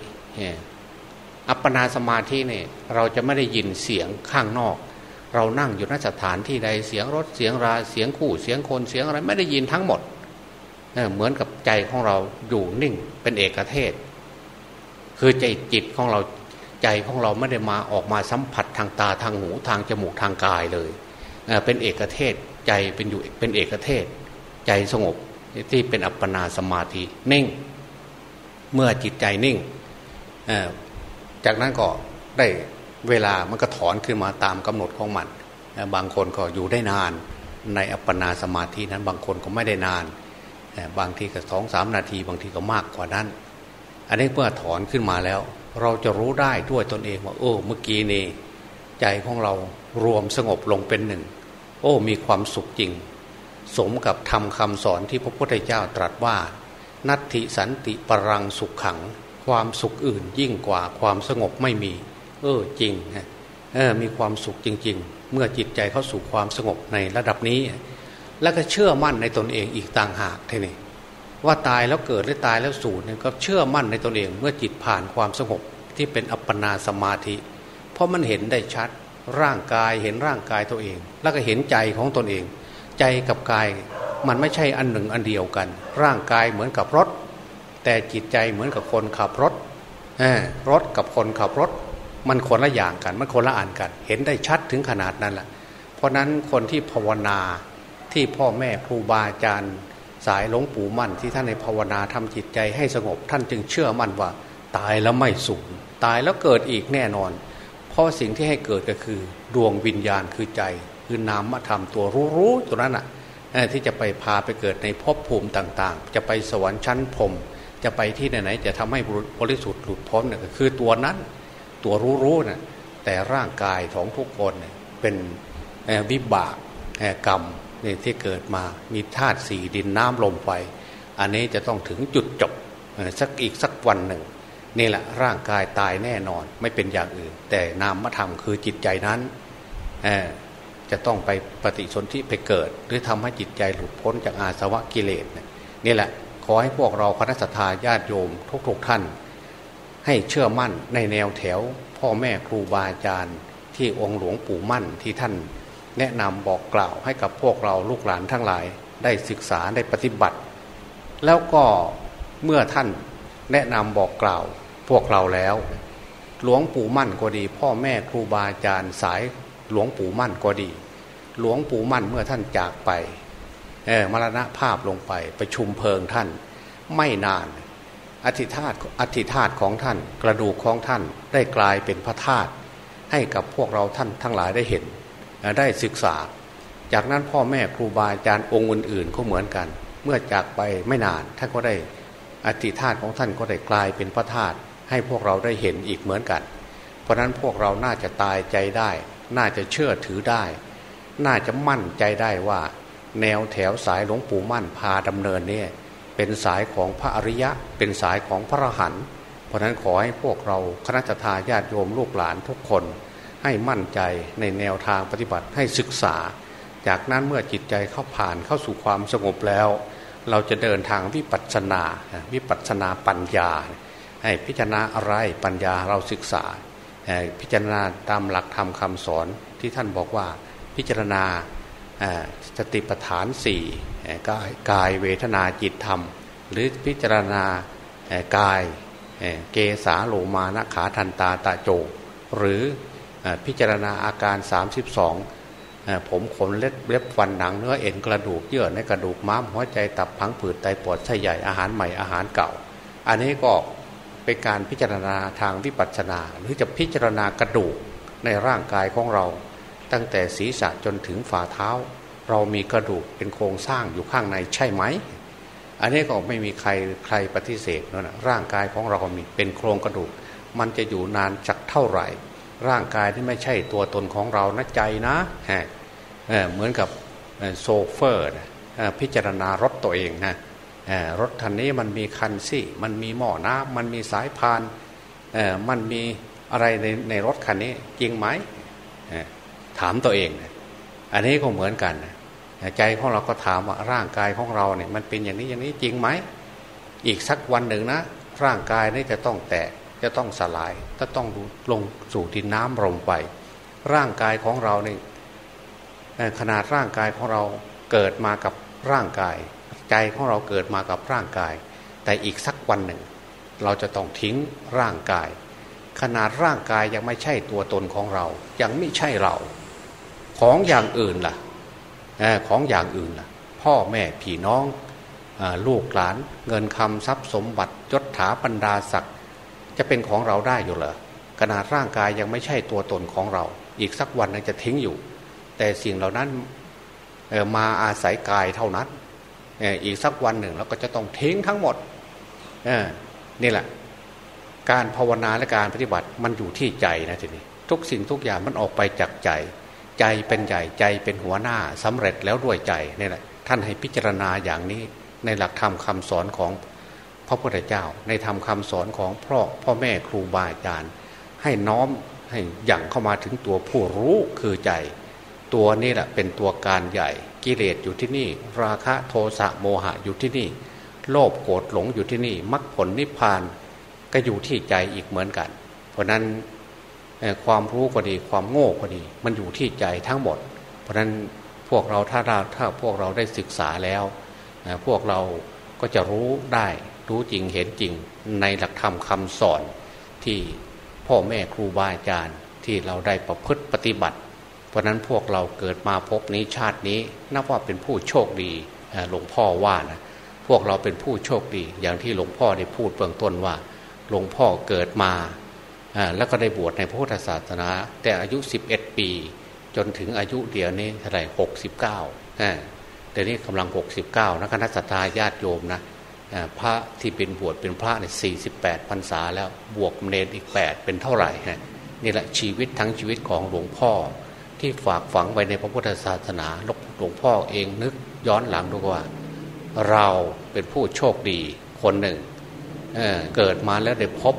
อัปปนาสมาธิเนี่ยเราจะไม่ได้ยินเสียงข้างนอก เรานั่งอยู่นสถานที่ใดเสียงรถเสียงราเสียงคู่เสียงคนเสียงอะไรไม่ได้ยินทั้งหมดเหมือนกับใจของเราอยู่นิ่งเป็นเอกเทศ คือใจจิตของเราใจของเราไม่ได้มาออกมาสัมผัสทางตาทางหูทางจมูกทางกายเลยเป็นเอกเทศใจเป็นอยู่เป็นเอกเทศ ใจสงบที่เป็นอัปปนาสมาธินิ่ง เมื่อจิตใจนิ่ง จากนั้นก็ได้เวลามันก็ถอนขึ้นมาตามกำหนดของมัน บางคนก็อยู่ได้นาน ในอัปปนาสมาธินั้นบางคนก็ไม่ได้นาน บางทีก็สองสามนาที บางทีก็มากกว่านั้น อันนี้เมื่อถอนขึ้นมาแล้ว เราจะรู้ได้ด้วยตนเองว่า โอ้เมื่อกี้นี่ใจของเรารวมสงบลงเป็นหนึ่ง โอ้มีความสุขจริง สมกับทำคำสอนที่พระพุทธเจ้าตรัสว่า นัตถิสันติปรังสุขขัง ความสุขอื่นยิ่งกว่าความสงบไม่มี เออจริงนะเออมีความสุขจริง ๆ เมื่อจิตใจเข้าสู่ความสงบในระดับนี้ แล้วก็เชื่อมั่นในตนเองอีกต่างหากทีนี้ว่าตายแล้วเกิดหรือตายแล้วสูญก็เชื่อมั่นในตนเอง เมื่อจิตผ่านความสงบที่เป็นอัปปนาสมาธิ เพราะมันเห็นได้ชัดร่างกายเห็นร่างกายตัวเอง แล้วก็เห็นใจของตนเอง ใจกับกาย มันไม่ใช่อันหนึ่งอันเดียวกัน ร่างกายเหมือนกับรถ แต่จิตใจเหมือนกับคนขับรถรถกับคนขับรถ มันคนละอย่างกัน มันคนละอ่านกัน เห็นได้ชัดถึงขนาดนั้นแหละเพราะนั้นคนที่ภาวนาที่พ่อแม่ครูบาอาจารย์สายหลวงปู่มั่นที่ท่านในภาวนาทำจิตใจให้สงบ ท่านจึงเชื่อมั่นว่า ตายแล้วไม่สูญตายแล้วเกิดอีกแน่นอน เพราะสิ่งที่ให้เกิดก็คือ ดวงวิญญาณคือใจ คือนามธรรมตัวรู้ๆตัวนั้นอะ ที่จะไปพาไปเกิดในภพภูมิต่างๆ จะไปสวรรค์ชั้นพรมจะไปที่ไหนๆจะทำให้บริสุทธิ์หลุดพ้นเนี่ยคือตัวนั้นตัวรู้ๆน่ะแต่ร่างกายของทุกคนเป็นวิบากกรรมนี่ที่เกิดมามีธาตุสี่ดินน้ำลมไฟอันนี้จะต้องถึงจุดจบสักอีกสักวันหนึ่งนี่แหละร่างกายตายแน่นอนไม่เป็นอย่างอื่น แต่นามธรรมคือจิตใจนั้น จะต้องไปปฏิสนธิไปเกิด หรือทำให้จิตใจหลุดพ้นจากอาสวะกิเลสนี่แหละ ขอให้พวกเราคณะสัตยาญาติโยมทุกๆท่าน ให้เชื่อมั่นในแนวแถว พ่อแม่ครูบาอาจารย์ ที่องค์หลวงปู่มั่นที่ท่าน แนะนำบอกกล่าวให้กับพวกเราลูกหลานทั้งหลาย ได้ศึกษาได้ปฏิบัติ แล้วก็เมื่อท่านแนะนำบอกกล่าวพวกเราแล้ว หลวงปู่มั่นก็ดี พ่อแม่ครูบาอาจารย์สาย หลวงปู่มั่นก็ดี หลวงปู่มั่นเมื่อท่านจากไปมรณะภาพลงไปไปชุมเพลิงท่าน ไม่นานอธิธาตอธิธาตของท่าน กระดูกของท่านได้กลายเป็นพระธาตุให้กับพวกเราท่านทั้งหลายได้เห็นได้ศึกษา จากนั้นพ่อแม่ครูบาอาจารย์องค์อื่นๆก็เหมือนกัน เมื่อจากไปไม่นานท่านก็ได้อธิธาตของท่านก็ได้กลายเป็นพระธาตุให้พวกเราได้เห็นอีกเหมือนกัน เพราะนั้นพวกเราน่าจะตายใจได้ น่าจะเชื่อถือได้ น่าจะมั่นใจได้ว่า แนวแถวสายหลวงปู่มั่นพาดำเนินเนี่ยเป็นสายของพระอริยะ เป็นสายของพระอรหันต์เพราะนั้นขอให้พวกเราคณะทาญาติโยมลูกหลานทุกคน ให้มั่นใจในแนวทางปฏิบัติให้ศึกษา จากนั้นเมื่อจิตใจเข้าผ่านเข้าสู่ความสงบแล้ว เราจะเดินทางวิปัสสนา วิปัสสนาปัญญา ให้พิจารณาอะไรปัญญาเราศึกษา พิจารณาตามหลักธรรมคำสอนที่ท่านบอกว่าพิจารณาสติปัฏฐานสี่กายเวทนาจิตธรรม หรือพิจารณากายเกสาโลมานขาทันตาตาโจ หรือพิจารณาอาการ 32 ผมขนเล็บเล็บฟันหนังเนื้อเอ็นกระดูกเยื่อในกระดูกม้ามหัวใจตับพังผืดไตปอดไส้ใหญ่อาหารใหม่อาหารเก่า อันนี้ก็ เป็นการพิจารณาทางวิปัสสนา หรือจะพิจารณากระดูกในร่างกายของเรา ตั้งแต่ศีรษะจนถึงฝ่าเท้า เรามีกระดูกเป็นโครงสร้างอยู่ข้างในใช่ไหม อันนี้ก็ไม่มีใครใครปฏิเสธนะร่างกายของเรามีเป็นโครงกระดูก มันจะอยู่นานจักเท่าไหร่ ร่างกายที่ไม่ใช่ตัวตนของเรานะใจนะฮะเหมือนกับโซเฟอร์พิจารณารถตัวเองนะ รถคันนี้มันมีคันซี่ มันมีหม้อน้ำมันมีสายพานมันมีอะไรในในรถคันนี้จริงไหมถามตัวเอง อันนี้ก็เหมือนกัน ใจของเราก็ถามว่าร่างกายของเราเนี่ยมันเป็นอย่างนี้อย่างนี้จริงไหม อีกสักวันหนึ่งนะ ร่างกายนี่จะต้องแตกจะต้องสลายจะต้องลงสู่ดินน้ำลมไป ร่างกายของเราเนี่ยขนาดร่างกายของเราเกิดมากับร่างกาย ใจของเราเกิดมากับร่างกาย แต่อีกสักวันหนึ่ง เราจะต้องทิ้งร่างกาย ขนาดร่างกายยังไม่ใช่ตัวตนของเรา ยังไม่ใช่เรา ของอย่างอื่นล่ะของอย่างอื่นล่ะ พ่อแม่พี่น้องอลูกหลานเงินคำทรัพย์สมบัติยศถาบรรดาศักดิ์จะเป็นของเราได้อยู่เหรอขนาดร่างกายยังไม่ใช่ตัวตนของเรา อีกสักวันนึงจะทิ้งอยู่ แต่สิ่งเหล่านั้นมาอาศัยกายเท่านั้น อีกสักวันหนึ่งเราก็จะต้องทิ้งทั้งหมดนี่แหละ การภาวนาและการปฏิบัติมันอยู่ที่ใจนะทีนี้ทุกสิ่งทุกอย่างมันออกไปจากใจ ใจเป็นใหญ่ใจเป็นหัวหน้าสำเร็จแล้วด้วยใจนี่แหละท่านให้พิจารณาอย่างนี้ในหลักธรรมคาสอนของพระพุทธเจ้า ในธรรมคาสอนของพ่อพ่อแม่ครูบาอาจารย์ ให้น้อมให้ยั่งเข้ามาถึงตัวผู้รู้คือใจ ตัวนี้แหละเป็นตัวการใหญ่ กิเลสอยู่ที่นี่ ราคะโทสะโมหะอยู่ที่นี่ โลภโกรธหลงอยู่ที่นี่มรรคผลนิพพานก็อยู่ที่ใจอีกเหมือนกัน เพราะนั้นความรู้ก็ดีความโง่ก็ดี มันอยู่ที่ใจทั้งหมด เพราะนั้นพวกเราถ้าเราถ้าพวกเราได้ศึกษาแล้ว พวกเราก็จะรู้ได้รู้จริงเห็นจริงในหลักธรรมคำสอนที่พ่อแม่ครูบาอาจารย์ที่เราได้ประพฤติปฏิบัติ เพราะนั้นพวกเราเกิดมาพบนี้ชาตินี้นับว่าเป็นผู้โชคดีหลวงพ่อว่านะพวกเราเป็นผู้โชคดีอย่างที่หลวงพ่อได้พูดเบื้องต้นว่า หลวงพ่อเกิดมาแล้วก็ได้บวชในพระพุทธศาสนา แต่อายุ 11 ปี จนถึงอายุเดียวนี้เท่าไหร่หกสิบเก้าเดี๋ยวนี้กำลัง 69นะคณะสัตยาญาติโยมนะพระที่เป็นบวชเป็นพระเนี่ยสี่สิบแปดพรรษาแล้วบวกเนรอีก 8 เป็นเท่าไหร่นี่แหละชีวิตทั้งชีวิตของหลวงพ่อ ที่ฝากฝังไว้ในพระพุทธศาสนาหลวงพ่อเองนึกย้อนหลังดูว่า เราเป็นผู้โชคดีคนหนึ่งเเกิดมาแล้วได้พบ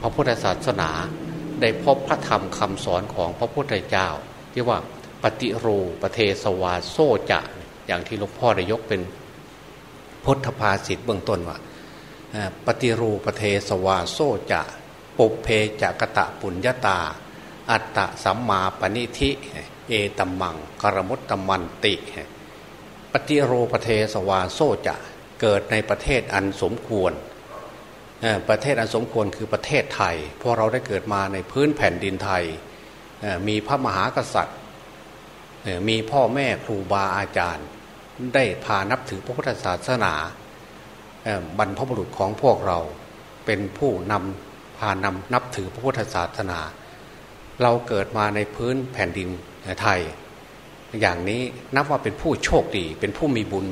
พระพุทธศาสนา ได้พบพระธรรมคำสอนของพระพุทธเจ้า ที่ว่าปฏิรูปเทสวาโซจะอย่างที่หลวงพ่อได้ยกเป็นพุทธภาษิตเบื้องต้นว่าปฏิรูปเทสวาโซจะปุเพจักตะปุญญาตา อัตตะสัมมาปณิธิ เอตัมมังกรมุตตมันติ ปฏิโรปเทสวาโซจะเกิดในประเทศอันสมควร ประเทศอันสมควรคือประเทศไทย เพราะเราได้เกิดมาในพื้นแผ่นดินไทย มีพระมหากษัตริย์ มีพ่อแม่ครูบาอาจารย์ ได้พานับถือพระพุทธศาสนาบรรพบุรุษของพวกเราเป็นผู้นำพานำนับถือพระพุทธศาสนา เราเกิดมาในพื้นแผ่นดินไทย อย่างนี้นับว่าเป็นผู้โชคดี เป็นผู้มีบุญ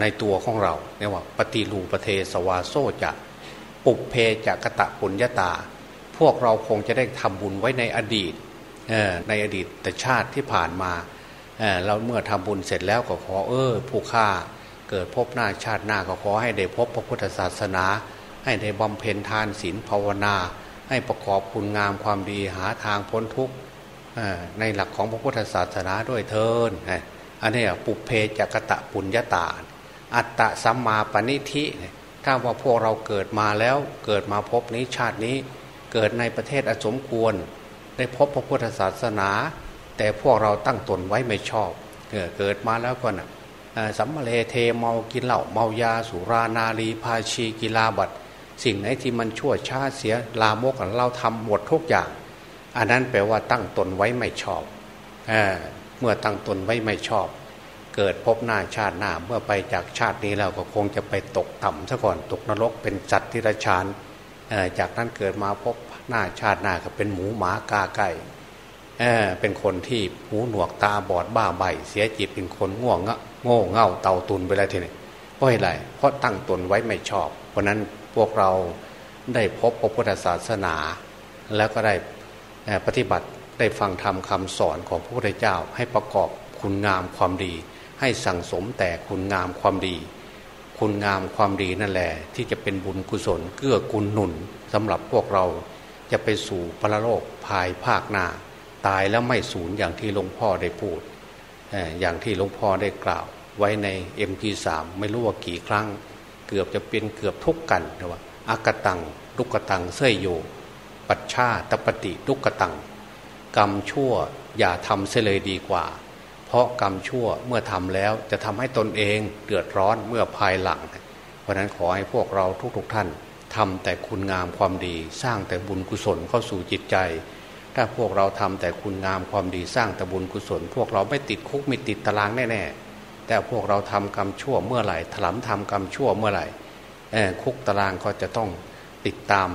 ในตัวของเราเรียกว่าปฏิรูปเทสวาโซจะปุเพจักตะปุญญาตา พวกเราคงจะได้ทำบุญไว้ในอดีตในอดีตแต่ชาติที่ผ่านมาเราเมื่อทำบุญเสร็จแล้วก็ขอเออผู้ฆ่าเกิดพบหน้าชาติหน้าก็ขอให้ได้พบพระพุทธศาสนา ให้ได้บำเพ็ญทานศีลภาวนา ให้ประกอบคุณงามความดีหาทางพ้นทุกข์ในหลักของพระพุทธศาสนาด้วยเทินอันนี้ปุเพจักตะปุญญาตา อัตตะสัมมาปณิธิถ้าว่าพวกเราเกิดมาแล้วเกิดมาพบนี้ชาตินี้เกิดในประเทศอสมควร ได้พบพระพุทธศาสนา แต่พวกเราตั้งตนไว้ไม่ชอบ เกิดมาแล้วก็นะสัมมาเลเทเมากินเหล้าเมายาสุรานารีพาชีกีฬาบัต สิ่งไหนที่มันชั่วช้าเสียลามกเราทำหมดทุกอย่าง อันนั้นแปลว่าตั้งตนไว้ไม่ชอบเเมื่อตั้งตนไว้ไม่ชอบ เกิดพบหน้าชาติหน้าเมื่อไปจากชาตินี้แล้วก็คงจะไปตกต่ำซะก่อนตกนรกเป็นจัตทิรชานจากนั้นเกิดมาพบหน้าชาติหน้าก็เป็นหมูหมากาไก่เเป็นคนที่หูหนวกตาบอดบ้าใบ เสียจิตเป็นคนง่วงโง่เง่าเต่าตุนไปแล้วทีนี้เพราะอะไรเพราะตั้งตนไว้ไม่ชอบ เพราะนั้น พวกเราได้พบพระพุทธศาสนา แล้วก็ได้ปฏิบัติได้ฟังธรรมคำสอนของพระพุทธเจ้า ให้ประกอบคุณงามความดี ให้สั่งสมแต่คุณงามความดี คุณงามความดีนั่นแหละที่จะเป็นบุญกุศลเกื้อกูลหนุนสำหรับพวกเราจะไปสู่พระโลกภายภาคหน้า ตายแล้วไม่สูญอย่างที่หลวงพ่อได้พูด อย่างที่หลวงพ่อได้กล่าว ไว้ใน MP3 ไม่รู้ว่ากี่ครั้ง กือบจะเป็นเกือบทุกกันนะว่าอากตังลุกตังเสยโย ปัชชาตปฏิลุกตัง กรรมชั่วอย่าทำเสียเลยดีกว่า เพราะกรรมชั่วเมื่อทำแล้วจะทำให้ตนเองเดือดร้อนเมื่อภายหลัง เพราะนั้นขอให้พวกเราทุกๆทท่านทำแต่คุณงามความดี สร้างแต่บุญกุศลเข้าสู่จิตใจ ถ้าพวกเราทำแต่คุณงามความดีสร้างแต่บุญกุศล พวกเราไม่ติดคุกไม่ติดตารางแน่ๆ แต่พวกเราทำกรรมชั่วเมื่อไหร่ถลำทำกรรมชั่วเมื่อไหร่คุกตารางก็จะต้องติดตาม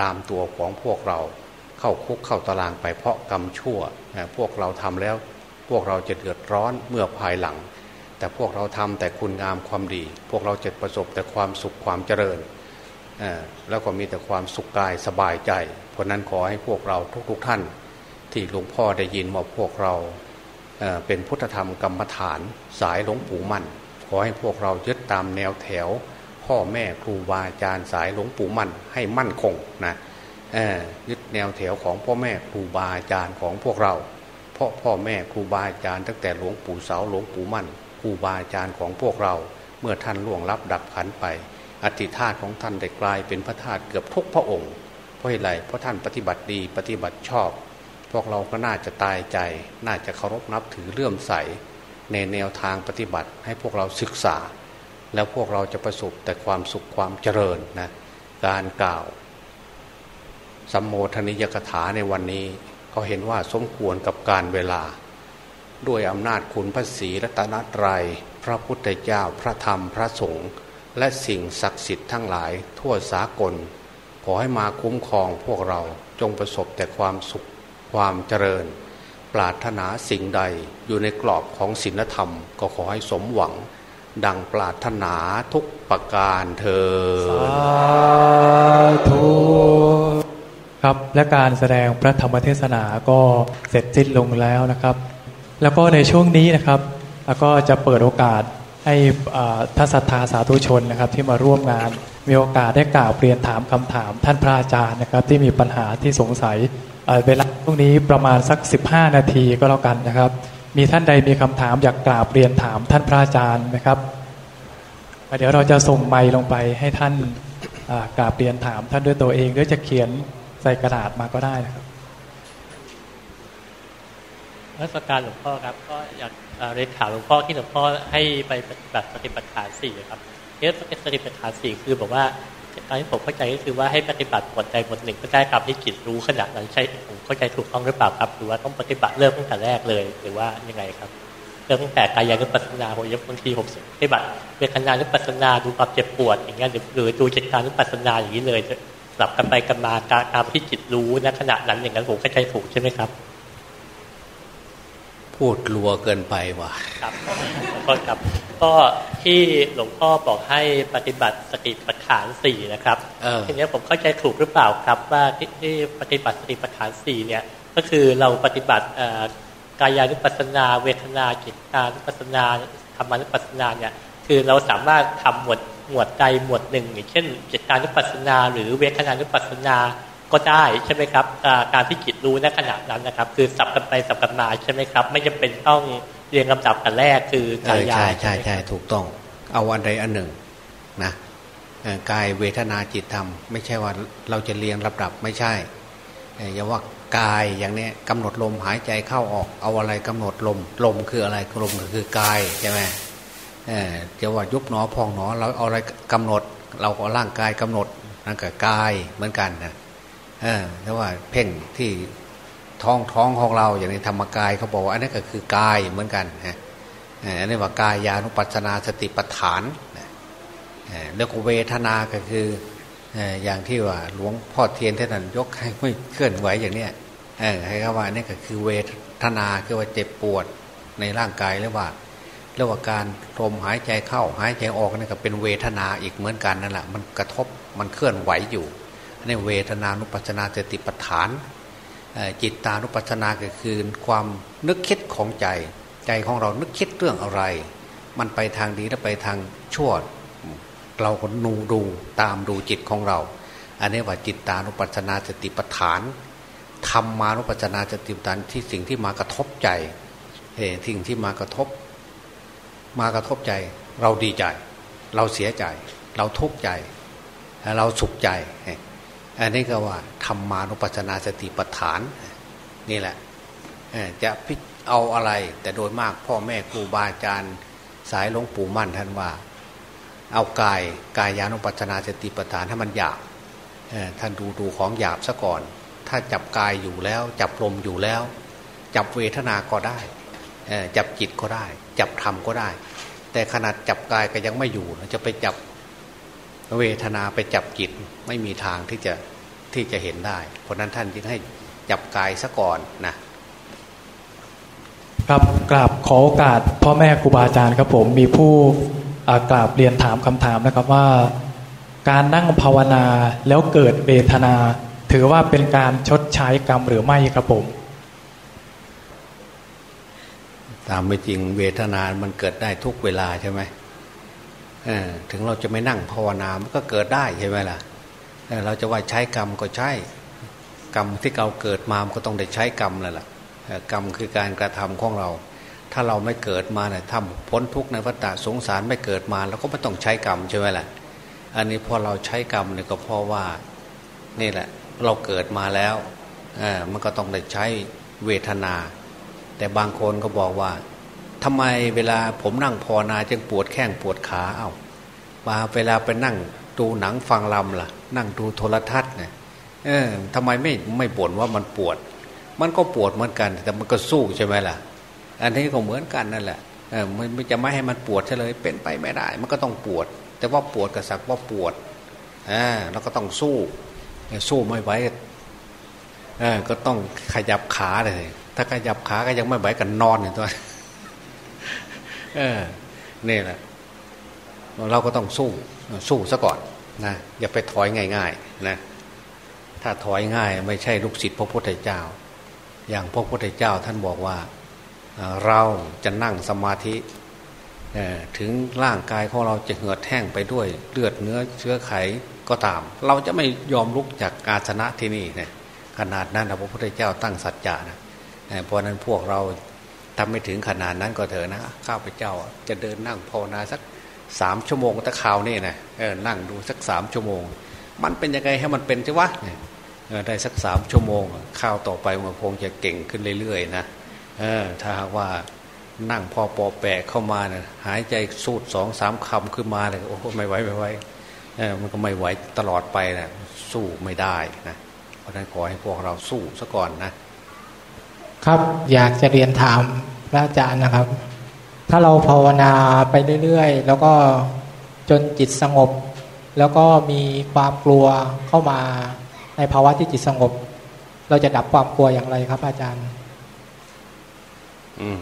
ตามตัวของพวกเราเข้าคุกเข้าตารางไปเพราะกรรมชั่วพวกเราทำแล้วพวกเราจะเดือดร้อนเมื่อภายหลัง แต่พวกเราทำแต่คุณงามความดี พวกเราจะประสบแต่ความสุขความเจริญแล้วก็มีแต่ความสุขกายสบายใจ เพราะนั้นขอให้พวกเราทุกๆทท่าน ที่หลวงพ่อได้ยินว่าพวกเรา เป็นพุทธธรรมกรรมฐานสายหลวงปู่มั่น ขอให้พวกเรายึดตามแนวแถว พ่อแม่ครูบาอาจารย์สายหลวงปู่มั่นให้มั่นคงนะยึดแนวแถวของพ่อแม่ครูบาอาจารย์ของพวกเรา เพราะพ่อแม่ครูบาอาจารย์ตั้งแต่หลวงปู่เสาหลวงปู่มั่นครูบาอาจารย์ของพวกเรา เมื่อท่านล่วงลับดับขันไปอธิธาตของท่านได้กลายเป็นพระธาตุเกือบทุกพระองค์ เพราะอะไรเพราะท่านปฏิบัติดีปฏิบัติชอบ พวกเราก็น่าจะตายใจ น่าจะเคารพนับถือเลื่อมใส ในแนวทางปฏิบัติ ให้พวกเราศึกษา แล้วพวกเราจะประสบแต่ความสุขความเจริญนะการกล่าวสัมโมทนิยกถาในวันนี้ก็เห็นว่าสมควรกับการเวลา ด้วยอำนาจคุณพระศรีรัตนตรัย พระพุทธเจ้าพระธรรมพระสงฆ์และสิ่งศักดิ์สิทธิ์ทั้งหลายทั่วสากล ขอให้มาคุ้มครองพวกเราจงประสบแต่ความสุข ความเจริญ ปรารถนาสิ่งใดอยู่ในกรอบของศีลธรรม ก็ขอให้สมหวัง ดังปรารถนาทุกประการเธอสาธุครับและการแสดงพระธรรมเทศนาก็เสร็จสิ้นลงแล้วนะครับ แล้วก็ในช่วงนี้นะครับแล้วก็จะเปิดโอกาสให้ท่านศรัทธาสาธุชนนะครับที่มาร่วมงานมีโอกาสได้กล่าวเปลี่ยนถามคำถามท่านพระอาจารย์นะครับ ที่มีปัญหาที่สงสัยเวลา ตรงนี้ประมาณสัก 15 นาทีก็แล้วกันนะครับ มีท่านใดมีคำถามอยากกล่าวเปลี่ยนถามท่านพระอาจารย์นะครับ เดี๋ยวเราจะส่งไมค์ลงไปให้ท่านกราบเรียนถามท่านด้วยตัวเองหรือจะเขียนใส่กระดาษมาก็ได้นะครับรัชการหลวงพ่อครับก็อยากเรียนถามหลวงพ่อที่หลวงพ่อให้ไปปฏิบัติปฏิบัติฐานสี่ครับเรื่องปฏิบัติฐานสี่คือบอกว่า ตอนที่ผมเข้าใจก็คือว่าให้ปฏิบัติบทใดบทหนึ่งก็ได้ครับที่จิตรู้ขณะนั้นใช่ผมเข้าใจถูกต้องหรือเปล่าครับ หรือว่าต้องปฏิบัติเริ่มตั้งแต่แรกเลย หรือว่ายังไงครับเริ่มตั้งแต่กายานุปัสสนาผมยังบางทีผมปฏิบัติเวทนานุปัสสนาดูความเจ็บปวดอย่างเงี้ยหรือดูจิตการนุปัสสนาอย่างนี้เลยสลับกันไปกันมาตามที่จิตรู้ณขณะนั้นอย่างนั้นผมเข้าใจถูกใช่ไหมครับ พูดลัวเกินไปว่ะครับก็ครับก็ที่หลวงพ่อบอกให้ปฏิบัติสติปัฏฐานสี่นะครับทีนี้ผมเข้าใจถูกหรือเปล่าครับว่าที่ที่ปฏิบัติสติปัฏฐานสี่เนี่ยก็คือเราปฏิบัติกายานุปัสสนา เวทนาจิตานุปัสสนาธรรมานุปัสสนาเนี่ยคือเราสามารถทำหมวดหมวดใดหมวดหนึ่งอย่างเช่นจิตานุปัสสนา หรือเวทนานุปัสสนา ก็ได้ใช่ไหมครับการที่จิตรู้ในขณะนั้นนะครับ คือสับกันไปสับกันมาใช่ไหมครับ ไม่จำเป็นต้องเรียงลำดับกันแรกคือกายาใช่ใช่ใช่ถูกต้อง เอาอันใดอันหนึ่งนะกายเวทนาจิตธรรม ไม่ใช่ว่าเราจะเรียงลำดับไม่ใช่อย่าว่ากายอย่างนี้กำหนดลมหายใจเข้าออกเอาอะไรกำหนดลมลมคืออะไรลมก็คือกายใช่ไหมจะว่ายุบหนอพองหนอเราเอาอะไรกำหนด เราก็ร่างกายกำหนดนั่นกับกายเหมือนกันนะเออ แต่ว่าเพ่งที่ท้องท้องของเราอย่างในธรรมกายเขาบอกว่าอันนี้ก็คือกายเหมือนกันฮะอันนี้ว่ากายยานุปัสนาสติปัฏฐานแล้วก็เวทนาก็คืออย่างที่ว่าหลวงพ่อเทียนท่านยกให้ไม่เคลื่อนไหวอย่างเนี้ยให้เขาว่านี่ก็คือเวทนาคือว่าเจ็บปวดในร่างกายหรือว่าเรียกว่าการลมหายใจเข้าหายใจออกนี่ก็เป็นเวทนาอีกเหมือนกันนั่นแหละมันกระทบมันเคลื่อนไหวอยู่ นี่เวทนานุปัจนาสติปัฏฐาน จิตตานุปัจนาก็คือความนึกคิดของใจ ใจของเรานึกคิดเรื่องอะไร มันไปทางดีและไปทางชั่วเราก็นูดูตามดูจิตของเรา อันนี้ว่าจิตตานุปัจนาสติปัฏฐานธรรมานุปัจนาสติปัฏฐานที่สิ่งที่มากระทบใจเฮ้สิ่งที่มากระทบ มากระทบใจ เราดีใจ เราเสียใจ เราทุกข์ใจ เราสุขใจ อันนี้ก็ว่าธรรมานุปัจนาสติปัฏฐาน นี่แหละจะพิเอาอะไร แต่โดยมากพ่อแม่ครูบาอาจารย์สายหลวงปู่มั่นท่านว่า เอากายกายานุปัจนาสติปัฏฐานให้มันหยาบท่านดูดูของหยาบซะก่อน ถ้าจับกายอยู่แล้ว จับลมอยู่แล้ว จับเวทนาก็ได้จับจิตก็ได้ จับธรรมก็ได้ แต่ขนาดจับกายก็ยังไม่อยู่จะไปจับ เวทนาไปจับจิตไม่มีทางที่จะที่จะเห็นได้ เพราะนั้นท่านจึงให้จับกายซะก่อนนะครับกราบขอโอกาสพ่อแม่ครูบาอาจารย์ครับผมมีผู้กราบเรียนถามคำถามนะครับว่า การนั่งภาวนาแล้วเกิดเวทนา ถือว่าเป็นการชดใช้กรรมหรือไม่ครับผม ตามไม่จริงเวทนามันเกิดได้ทุกเวลาใช่ไหม ถึงเราจะไม่นั่งภาวนามันก็เกิดได้ใช่ไหมล่ะเราจะว่าใช้กรรมก็ใช่ กรรมที่เราเกิดมามันก็ต้องได้ใช้กรรมแล้วล่ะกรรมคือการกระทำของเรา ถ้าเราไม่เกิดมาเนี่ยทำพ้นทุกข์ในวัฏฏะสงสารไม่เกิดมาเราก็ไม่ต้องใช้กรรมใช่ไหมล่ะอันนี้พอเราใช้กรรมเนี่ยก็เพราะว่านี่แหละเราเกิดมาแล้วมันก็ต้องได้ใช้เวทนา แต่บางคนก็บอกว่า ทำไมเวลาผมนั่งพอนาจึงปวดแข้งปวดขาเอา้ามาเวลาไปนั่งดูหนังฟังลำล่ะ นั่งดูโทรทัศน์เนี่ยเออทำไมไม่ไม่บ่นว่ามันปวด มันก็ปวดเหมือนกัน แต่มันก็สู้ใช่ไหมล่ะ อันนี้ก็เหมือนกันนั่นแหละเออมันจะไม่ให้มันปวดเฉลยเป็นไปไม่ได้ มันก็ต้องปวด แต่ว่าปวดกับสักว่าปวดอ่าแล้วก็ต้องสู้สู้ไม่ไหวเออก็ต้องขยับขาเลย ถ้าขยับขาก็ยังไม่ไหวกันนอนอย่างตัว เออนี่แหละเราก็ต้องสู้สู้ซะก่อนนะอย่าไปถอยง่าย ๆ นะ ถ้าถอยง่ายไม่ใช่ลูกศิษย์พระพุทธเจ้า อย่างพระพุทธเจ้าท่านบอกว่าเราจะนั่งสมาธิถึงร่างกายของเราจะเหือดแห้งไปด้วยเลือดเนื้อเชื้อไขก็ตาม เราจะไม่ยอมลุกจากอาสนะที่นี่นะขนาดนั้นพระพุทธเจ้าตั้งสัจจะนะเพราะนั้นพวกเรา ทำไม่ถึงขนาดนั้นก็เถอะนะข้าพเจ้าจะเดินนั่งภาวนาสักสามชั่วโมงตะข่าวนี่นะเออนั่งดูสักสามชั่วโมง มันเป็นยังไงให้มันเป็นใช่วะได้สักสามชั่วโมงข้าวต่อไปมันคงจะเก่งขึ้นเรื่อยๆนะเออถ้าหากว่านั่งพอปอแปะเข้ามาเนะหายใจสูดสองสามคำขึ้นมาเลยโอ้ไม่ไหวไม่ไหวเออมันก็ไม่ไหวตลอดไปนะสู้ไม่ได้นะเพราะนั้นขอให้พวกเราสู้ซะก่อนนะ ครับอยากจะเรียนถามพระอาจารย์นะครับ ถ้าเราภาวนาไปเรื่อยๆ แล้วก็จนจิตสงบ แล้วก็มีความกลัวเข้ามาในภาวะที่จิตสงบ เราจะดับความกลัวอย่างไรครับ อาจารย์ อืม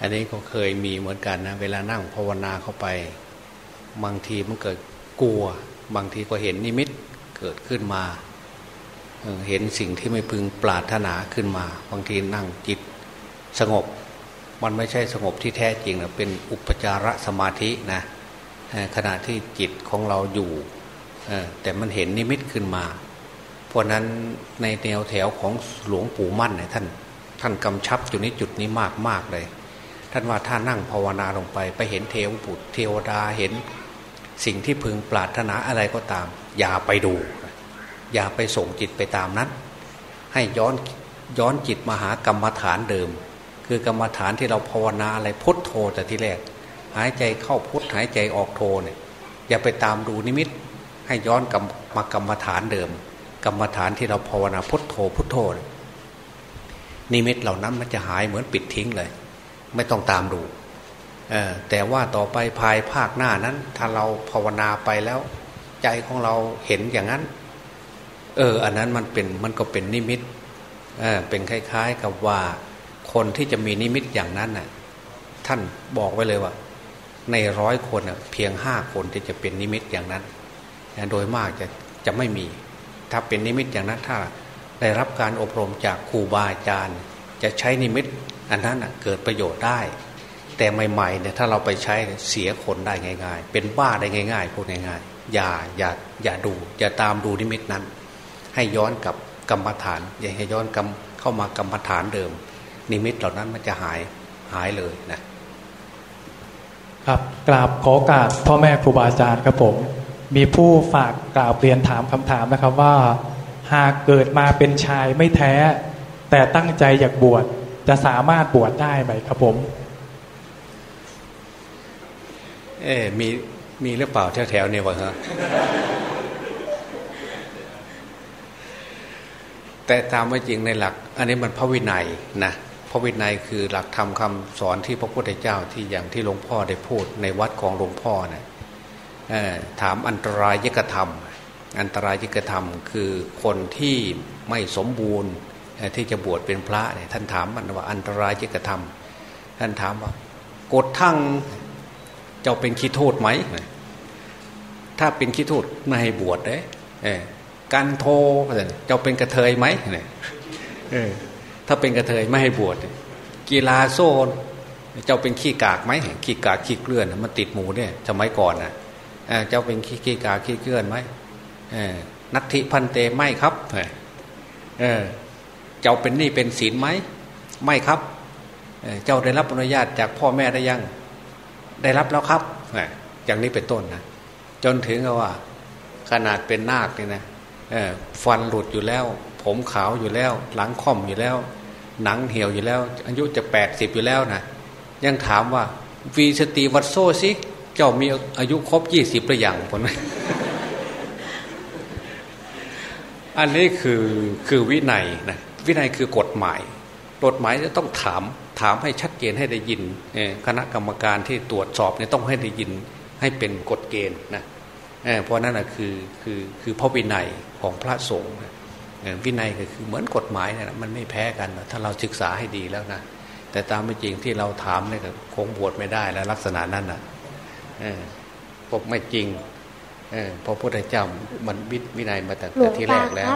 อันนี้ก็เคยมีเหมือนกันนะ เวลานั่งภาวนาเข้าไป บางทีมันเกิดกลัว บางทีก็เห็นนิมิตเกิดขึ้นมา เห็นสิ่งที่ไม่พึงปรารถนาขึ้นมา บางทีนั่งจิตสงบ มันไม่ใช่สงบที่แท้จริงนะเป็นอุปจารสมาธินะขณะที่จิตของเราอยู่แต่มันเห็นนิมิตขึ้นมา เพราะนั้นในแนวแถวของหลวงปู่มั่นเนี่ยท่านท่านกำชับอยู่ในจุดนี้มากมากเลย ท่านว่าถ้านั่งภาวนาลงไปไปเห็นเทวบุตรเทวดาเห็น สิ่งที่พึงปรารถนาอะไรก็ตาม อย่าไปดู อย่าไปส่งจิตไปตามนั้น ให้ย้อนย้อนจิตมาหากรรมฐานเดิม คือกรรมฐานที่เราภาวนาอะไรพุทโธแต่ที่แรก หายใจเข้าพุทหายใจออกโธเนี่ยอย่าไปตามดูนิมิต ให้ย้อนกลับมากรรมฐานเดิม กรรมฐานที่เราภาวนาพุทโธพุทโธนิมิตเหล่านั้นมันจะหายเหมือนปิดทิ้งเลย ไม่ต้องตามดูแต่ว่าต่อไปภายภาคหน้านั้น ถ้าเราภาวนาไปแล้ว ใจของเราเห็นอย่างนั้น เออ อันนั้นมันเป็นมันก็เป็นนิมิตเออเป็นคล้าย ๆ กับว่าคนที่จะมีนิมิตอย่างนั้นน่ะท่านบอกไว้เลยว่า ในร้อยคนเพียงห้าคนที่จะเป็นนิมิตอย่างนั้น โดยมากจะจะไม่มี ถ้าเป็นนิมิตอย่างนั้นถ้าได้รับการอบรมจากครูบาอาจารย์ จะใช้นิมิต อันนั้นเกิดประโยชน์ได้ แต่ใหม่ๆเนี่ยถ้าเราไปใช้เสียคนได้ง่าย ๆ เป็นบ้าได้ง่าย ๆพูดง่ายๆอย่าอย่าอย่าดู อย่าตามดูนิมิตนั้น ให้ย้อนกับกรรมฐาน อย่าให้ย้อนกรรมเข้ามากรรมฐานเดิม นิมิตเหล่านั้นมันจะหายหายเลยนะครับกราบขอการพ่อแม่ครูบาอาจารย์ครับผม มีผู้ฝากกราบเรียนถามคำถามนะครับว่า หากเกิดมาเป็นชายไม่แท้ แต่ตั้งใจอยากบวชจะสามารถบวชได้ไหมครับผม เอ๊มีมีหรือเปล่าแถวๆเนี่ยวะฮะ แต่ตามไม่จริงในหลัก อันนี้มันพระวินัยนะพระวินัยคือหลักธรรมคาสอนที่พระพุทธเจ้าที่อย่างที่หลวงพ่อได้พูดในวัดของหลวงพ่อเนะี่ยถามอันตรายยกธรรม อันตรายยกธรรมคือคนที่ไม่สมบูรณ์ที่จะบวชเป็นพระเนี่ยท่านถามมันว่าอันตรายยกธรรม ท่านถามว่ากดทั้งเจ้าเป็นขี้โทษไหมถ้าเป็นขี้โทษไม่ให้บวชเลย การโทเจ้าเป็นกระเทยไหมเนี่ยถ้าเป็นกระเทยไม่ให้บวชกีฬาโซนเจ้าเป็นขี้กากไหมขี้กากขี้เกลื่อนมันติดหมูเนี่ยสมัยก่อนนะเจ้าเป็นขี้กากขี้เกลื่อนไหมนัตถิพันเตไม่ครับเจ้าเป็นนี่เป็นศีลไหมไม่ครับเจ้าได้รับอนุญาตจากพ่อแม่ได้ยัง ได้รับแล้วครับอย่างนี้เป็นต้นนะจนถึงว่า ขนาดเป็นนาคเนี่ยนะ ฟันหลุดอยู่แล้ว ผมขาวอยู่แล้ว หลังค่อมอยู่แล้ว หนังเหี่ยวอยู่แล้ว อายุจะแปดสิบอยู่แล้วนะยังถามว่า วีสตีวัดโซสิเจ้ามีอายุครบยี่สิบหรือยังผลอันนี้คือคือวินัยนะวินัยคือกฎหมายกฎหมายจะต้องถามถามให้ชัดเจนให้ได้ยินคณะกรรมการที่ตรวจสอบเนี่ยต้องให้ได้ยินให้เป็นกฎเกณฑ์นะ เพราะนั่นนะคือคือคือพระวินัยของพระสงฆ์วินัยก็คือเหมือนกฎหมายเนี่ยมันไม่แพ้กัน ถ้าเราศึกษาให้ดีแล้วนะแต่ตามไม่จริงที่เราถามเนี่ยคงบวชไม่ได้แล้วลักษณะนั้นนะพวกไม่จริงเพราะพระพุทธเจ้ามันวินัยมาแต่ที่แรกแล้ว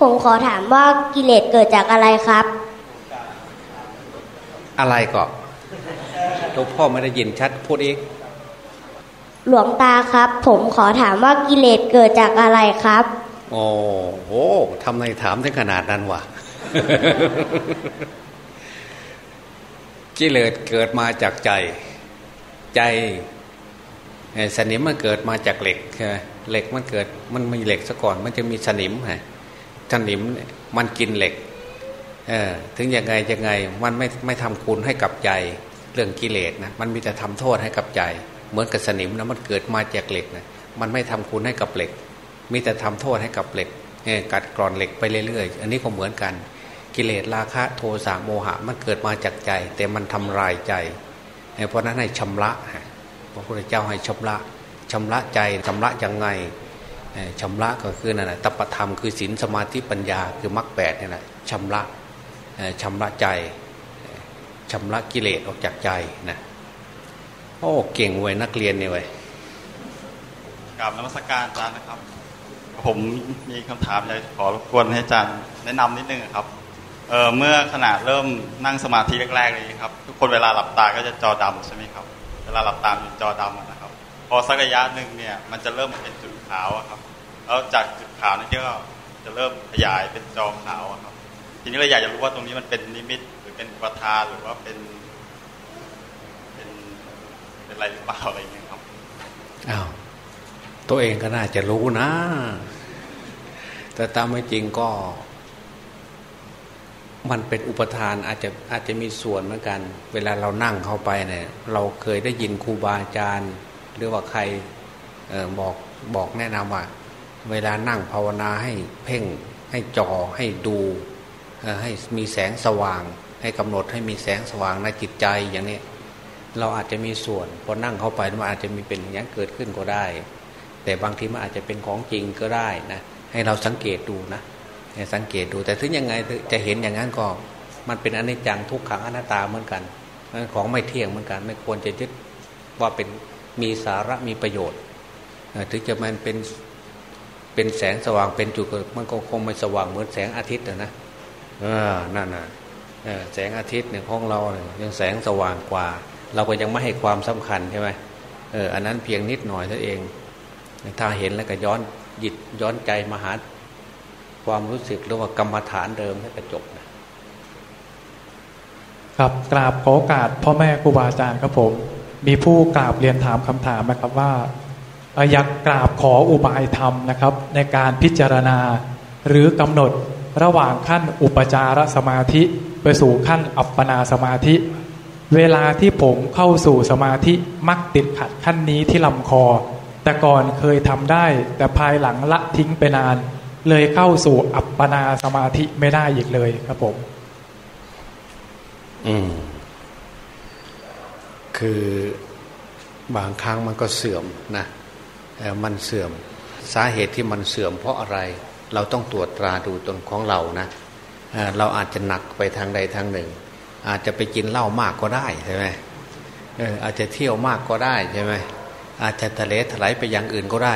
ผมขอถามว่ากิเลสเกิดจากอะไรครับ อะไรก็หลวงพ่อไม่ได้ยินชัดพูดอีก หลวงตาครับ ผมขอถามว่ากิเลสเกิดจากอะไรครับ โอ้โหทำไมถามถึงขนาดนั้นวะกิเลสเกิดมาจากใจ ใจสนิมมันเกิดมาจากเหล็กเหล็กมันเกิดมันมีเหล็กซะก่อน มันจะมีสนิมฮะสนิมมันกินเหล็กเออถึงยังไงยังไงมันไม่ไม่ทำคุณให้กับใจ เรื่องกิเลสนะมันมีแต่ทำโทษให้กับใจ เหมือนกับสนิมนะมันเกิดมาจากเหล็กนะมันไม่ทำคุณให้กับเหล็ก มีแต่ทำโทษให้กับเหล็กเนี่ยกัดกร่อนเหล็กไปเรื่อยๆ อันนี้ก็เหมือนกัน กิเลสราคะโทสะโมหะ มันเกิดมาจากใจ แต่มันทำลายใจเพราะนั้นให้ชำระพระพุทธเจ้าให้ชำระชำระใจชำระยังไงชำระก็คือนั่นแหละตปธรรมคือศีลสมาธิปัญญาคือมรรคแปดนี่แหละชำระชำระใจชำระกิเลสออกจากใจนะ โอ้เก่งเว้ยนักเรียนเนี่ยเว้ยกราบนมัสการอาจารย์นะครับ ผมมีคำถามอยากขอรบกวนให้อาจารย์แนะนำนิดนึงครับเออเมื่อขณะเริ่มนั่งสมาธิแรกๆเลยครับ ทุกคนเวลาหลับตาก็จะจอดำใช่ไหมครับ เวลาหลับตาเป็นจอดำนะครับ พอสักระยะหนึ่งเนี่ยมันจะเริ่มเป็นจุดขาวครับ แล้วจากจุดขาวนี่ก็จะเริ่มขยายเป็นจอขาวครับ ทีนี้เราอยากจะรู้ว่าตรงนี้มันเป็นนิมิตหรือเป็นอุปทานหรือว่าเป็น เป็นอะไรหรือเปล่าอะไรอย่างเงี้ยครับอ้าวตัวเองก็น่าจะรู้นะ แต่ตามไม่จริงก็ มันเป็นอุปทานอาจจะอาจจะมีส่วนเหมือนกัน เวลาเรานั่งเข้าไปเนี่ย เราเคยได้ยินครูบาอาจารย์ หรือว่าใครออบอกบอกแนะนำว่า เวลานั่งภาวนาให้เพ่งให้จ่อให้ดูให้มีแสงสว่าง ให้กำหนดให้มีแสงสว่างในจิตใจอย่างนี้ เราอาจจะมีส่วนพอนั่งเข้าไปมันอาจจะมีเป็นอย่างเกิดขึ้นก็ได้ แต่บางทีมันอาจจะเป็นของจริงก็ได้นะให้เราสังเกตดูนะสังเกตดูแต่ถึงยังไงจะเห็นอย่างนั้นก็มันเป็นอนิจจังทุกขังอนัตตาเหมือนกันของไม่เที่ยงเหมือนกัน ไม่ควรจะยึดว่าเป็นมีสาระมีประโยชน์ถึงจะมันเป็นเป็นแสงสว่างเป็นจุดมันก็คงไม่สว่างเหมือนแสงอาทิตย์นะเออนั่นน่ะแสงอาทิตย์เนี่ยของเราเนี่ยยังแสงสว่างกว่า เราก็ยังไม่ให้ความสำคัญใช่ไหมเอออันนั้นเพียงนิดหน่อยเท่าเอง ถ้าเห็นแล้วก็ย้อนหยิดย้อนใจมาหาความรู้สึกหรือว่ากรรมฐานเดิมให้กระจบนะครับกราบขอโอกาสพ่อแม่ครูบาอาจารย์ครับผม มีผู้กราบเรียนถามคำถามนะครับว่าอยากกราบขออุบายธรรมนะครับ ในการพิจารณา หรือกำหนดระหว่างขั้นอุปจารสมาธิ ไปสู่ขั้นอัปปนาสมาธิ เวลาที่ผมเข้าสู่สมาธิมักติดขัดขั้นนี้ที่ลำคอ แต่ก่อนเคยทำได้ แต่ภายหลังละทิ้งไปนาน เลยเข้าสู่อัปปนาสมาธิไม่ได้อีกเลยครับผม อืม คือบางครั้งมันก็เสื่อมนะมันเสื่อม สาเหตุที่มันเสื่อมเพราะอะไร เราต้องตรวจตราดูตนของเรานะเราอาจจะหนักไปทางใดทางหนึ่ง อาจจะไปกินเหล้ามากก็ได้ใช่ไหมอาจจะเที่ยวมากก็ได้ใช่ไหมอาจจะทะเลถลายไปอย่างอื่นก็ได้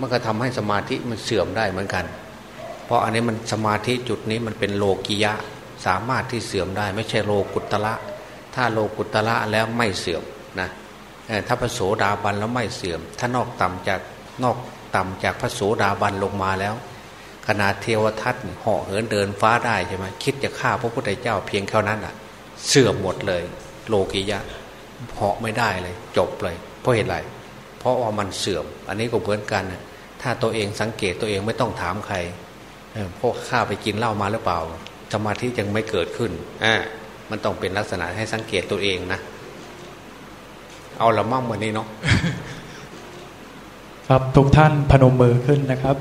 มันก็ทำให้สมาธิมันเสื่อมได้เหมือนกัน เพราะอันนี้มันสมาธิจุดนี้มันเป็นโลกิยะสามารถที่เสื่อมได้ ไม่ใช่โลกุตละ ถ้าโลกุตละแล้วไม่เสื่อมนะถ้าพระโสดาบันแล้วไม่เสื่อม ถ้านอกต่ำจากนอกต่ำจากพระโสดาบันลงมาแล้วขนาดเทวทัตเหาะเหินเดินฟ้าได้ใช่ไหมคิดจะฆ่าพระพุทธเจ้าเพียงแค่นั้นอะ เสื่อมหมดเลย โลกิยะเหาะไม่ได้เลย จบเลย เพราะเหตุไรเพราะว่ามันเสื่อม อันนี้ก็เหมือนกันถ้าตัวเองสังเกตตัวเองไม่ต้องถามใครพวกข้าไปกินเหล้ามาหรือเปล่าสมาธิยังไม่เกิดขึ้นอ่ามันต้องเป็นลักษณะให้สังเกตตัวเองนะเอาละมั่งวันนี้เนาะครับทุกท่านพนมมือขึ้นนะครับ